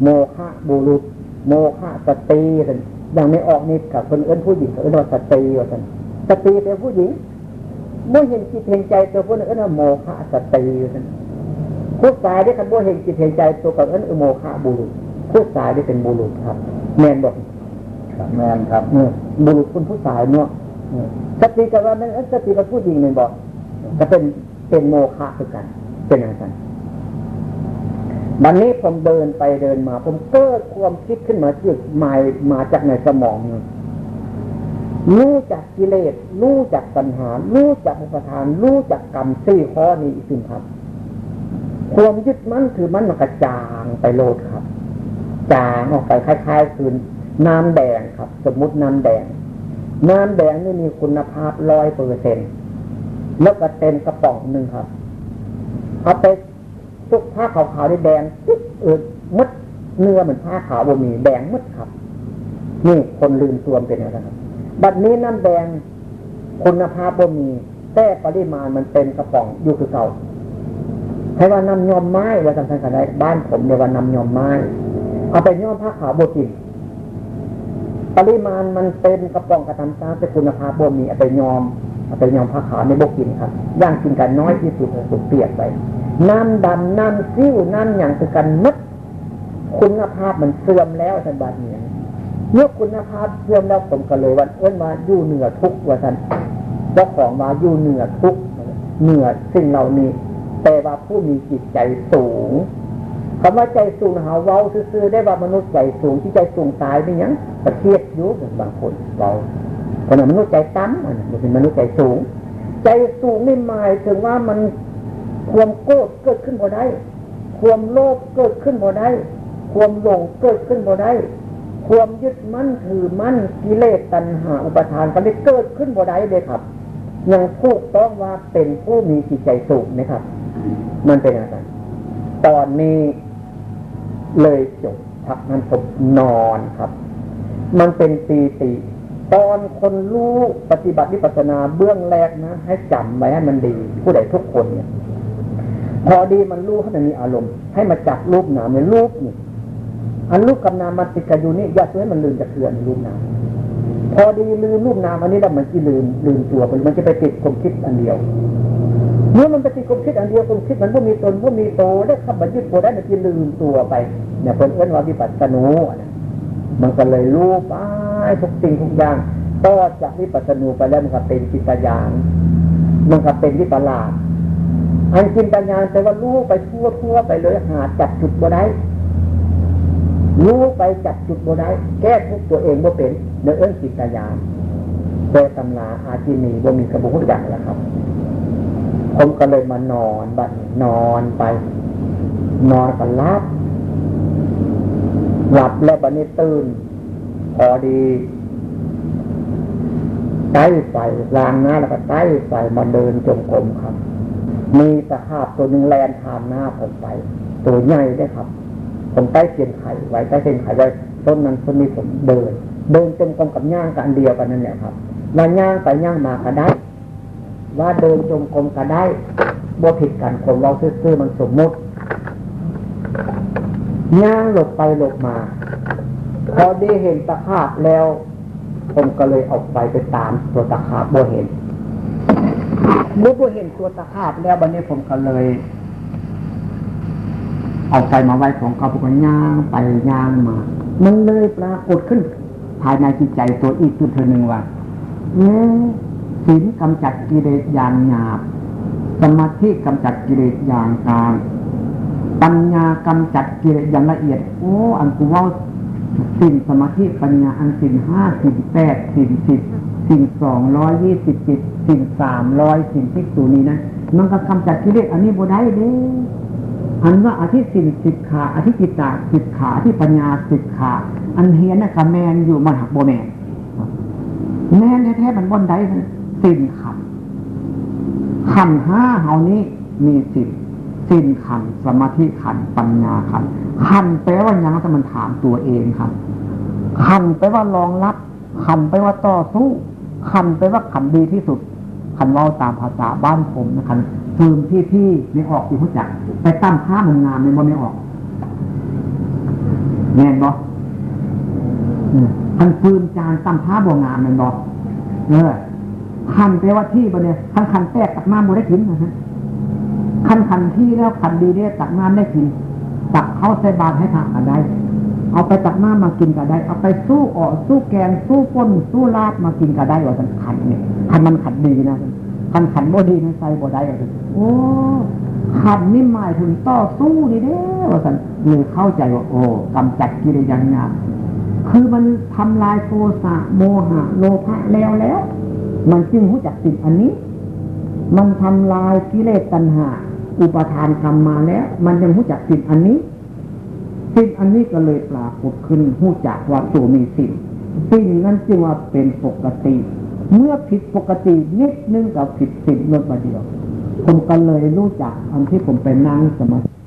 โมฆะบุรุษ โมฆะสตรีกันอย่างไม่ออกนี่กับคนเอื้นผู้หญิงเอื้นว่าสตรีว่ากันสตรีเป็นผู้หญิง เมื่อเห็นจิตเห็นใจตัวคนเอื้นว่าโมฆะสตรีว่ากันผู้ชายได้คันบ่เห็นจิตเห็นใจตัวกับเอื้นโมฆะบุรุษผู้ชายได้เป็นบุรุษครับ แมนบอกแมนครับบุรุษคนผู้ชายเนาะสตรีกับว่านั่นสตรีกับผู้หญิงเนี่ยบอกจะเป็นเป็นโมฆะคือกัน เป็นอะไรกันวันนี้ผมเดินไปเดินมา ผมเกิดความคิดขึ้นมาจึกมามาจากในสมอง รู้จักกิเลสรู้จักปัญหา รู้จักอุปทาน รู้จักกรรมสี่ข้อนี้อีกสิ่งครับ ความยึดมั่นถือมั่นมันกระจางไปโลดครับ จางออกไปคล้ายๆคือน้ำแดงครับ สมมุติน้ำแดง น้ำแดงนี่มีคุณภาพร้อยเปอร์เซ็นแล้วก็เต็มกระป๋องหนึ่งครับเอาไปทุกผ้าขาวๆได้แดงปุ๊บเออมัดเนื้อเหมือนผ้าขาวบมีแดงมัดครับ นี่คนลืมตัวเป็นอะไรครับ บัดนี้น้ำแดงคุณภาพบ่มี แต่ปริมาณมันเต็มกระป๋องอยู่คือเก่าให้ว่าน้ำยอมไม้ว่าสำคัญกันได้บ้านผมเรียว่าน้ำยอมไม้เอาไปย้อมผ้าขาวโบกินปริมาณมันเต็มกระป๋องกระทำตาแต่คุณภาพบ่มีเอาไปยอมเอาไปยอมผ้าขาวในโบกินครับย่างกินกันน้อยที่สุดสุดเปียกไปน้ำดำน้ำซิ่วน้ำอย่างคือกันมัดคุณภาพมันเสื่อมแล้วท่านบาดเนี่ย เมื่อคุณภาพเสื่อมแล้วผมก็เลยวันเอื้นมายู่เหนือทุกว่าท่านเจ้าของมาอยู่เหนือทุกเหนือสิ่งเหล่านี้ แต่ว่าผู้มีจิตใจสูงคำว่าใจสูงหาเว้าซื่อได้ว่ามนุษย์ใจสูงที่ใจสูงตายเป็นยังประเทศยุบบางคนเว้าคนมนุษย์ใจต่ำมันเป็นมนุษย์ใจสูง ใจสูงไม่หมายถึงว่ามันความโกรธเกิดขึ้นบ่ได้ ความโลภเกิดขึ้นบ่ได้ ความหลงเกิดขึ้นบ่ได้ ความยึดมั่นถือมั่นกิเลสตัณหาอุปทานก็ได้เกิดขึ้นบ่ได้เลยครับ ยังถูกต้องว่าเป็นผู้มีจิตใจสูงนะครับ มันเป็นอะไรตอนนี้เลยจบพักนั้นผมนอนครับ มันเป็นปีติ ตอนคนรู้ปฏิบัติวิปัสนาเบื้องแรกนะ ให้จำไว้ให้มันดี ผู้ใดทุกคนเนี่ย พอดีมันรู้ให้มันมีอารมณ์ ให้มาจับรูปนามในรูปนี่ อันรูปกับนามมันติดกันอยู่นี่อย่าให้มันลืมจะเกือนรูปนามพอดีลืมรูปนามอันนี้แล้วมันจะลืมลืมตัวไปมันจะไปติดความคิดอันเดียวเมื่อมันไปติดความคิดอันเดียวความคิดมันก็มีตนก็มีโตได้ขับมันยึดตัวได้มันจะลืมตัวไปเนี่ยเพิ่นเอื้นว่าวิปัสสนูมันก็เลยรู้ไปทุกสิ่งทุกอย่างต่อจากวิปัสสนูไปแล้วมันก็เป็นจิตญาณมันก็เป็นวิปลาสอันจินตญาณแต่ว่ารู้ไปทั่วทั่วไปเลยหาจับจุดบ่ได้ รู้ไปจับจุดบ่ได้แก้ทุกตัวเองบ่าเป็นเนื้อเอื้นจิตญาณแต่ตำราอาจินีบ่มีกระบุกอย่างแล้วครับ ผมก็เลยมานอนบัดนอนไป นอนกันลับหลับแล้วบัดนี้ตื่น พอดีใต้ไฟลางหน้าแล้วก็ใต้ไฟมาเดินจงกรมครับ มีตะขาบตัวหนึ่งแลนทามหน้าผมไป ตัวใหญ่ได้ครับ ผมใต้เทียนไข่ไว้ใต้เทียนไข่ไว้ต้นนั้นต้นนี้ผมเดิน เดินจงกรมกับย่างกันเดียวกันนั่นแหละครับว่าย่างไปย่างมาก็ได้ ว่าเดินจงกรมก็ได้บ่ผิดกันคนเราซื่อๆมันสมมุติย่างหลบไปหลบมาพอได้เห็นตะขาบแล้ว ผมก็เลยออกไปไปตามตัวตะขาบบ่เห็นเมื่อบ่เห็นตัวตะขาบแล้วบันนี้ผมก็เลย เอาใจมาไว้ของเขาผมก็ย่างไปย่างมา มันเลยปรากฏขึ้น ภายในจิตใจตัวอีกจุดหนึ่งว่าเนี่ยศีลกำจัดกิเลสอย่างหยาบ สมาธิกำจัดกิเลสอย่างกลางปัญญากำจัดกิเลสอย่างละเอียด โอ้อันกูว่าสิ่งสมาธิปัญญาอันสิ่งห้าสิ่งแปดสิ่งสิบสิ่งสองร้อยยี่สิบจิตสิ่งสามร้อยสิ่งที่สูนี้นะมันก็กำจัดกิเลสอันนี้โบได้เด้ อันว่าอธิสินสิทขาอธิจิตาสิทขาที่ปัญญาสิทขาอันเฮียนนะคะแมนอยู่มันหักโบแมนแมนแท้ๆมันบนได้สินขันขันห้าเฮานี้มีสินสินขันสมาธิขันปัญญาขันขันแปลว่ายังแต่มันถามตัวเองครับขันแปลว่ารองรับขันแปลว่าต่อสู้ขันแปลว่าขันดีที่สุดคันว่าตามภาษาบ้านผมนะคัน ฟืมที่ที่ไม่ออกที่ผู้จัก ไปตั้มผ้ามันงามไม่บ่ไม่ออกแน่นบ่คันฟืมจานตั้มผ้าบ่งามแน่นบ่เออคันแปลว่าที่บ่เนี่ยคันคันแตกตักน้ำบ่ได้กินนะฮะคันคันที่แล้วคันดีเนี่ยตักน้ำได้กินตักเข้าใส่บาตรให้ทานกันได้ เอาไปตักน้ำมากินก็ได้ เอาไปสู้ออสู้แกงสู้ป้นสู้ลาบมากินก็ได้ว่าสันขันเนี่ยคันมันขัดดีนะ ขันขันบดีมันใส่บดได้ก็โอ้ขันนี่หมายถึงต่อสู้นี่เด้ว่าสันเลยเข้าใจว่าโอ้กำจัดกิเลสอย่างงามคือมันทำลายโทสะโมหะโลภะแล้วแล้ว มันจึงรู้จักสิ่งอันนี้ มันทำลายกิเลสตัณหา อุปทานกรรมมาแล้ว มันยังรู้จักสิ่งอันนี้สิ่งอันนี้ก็เลยปรากฏขึ้นรู้จักว่าตัวมีสิ่งสิ่งนั้นจึงว่าเป็นปกติ เมื่อผิดปกตินิดนึงกับผิดสิบลดมาเดียว ผมก็เลยรู้จักอันที่ผมไปนั่งสมาธิ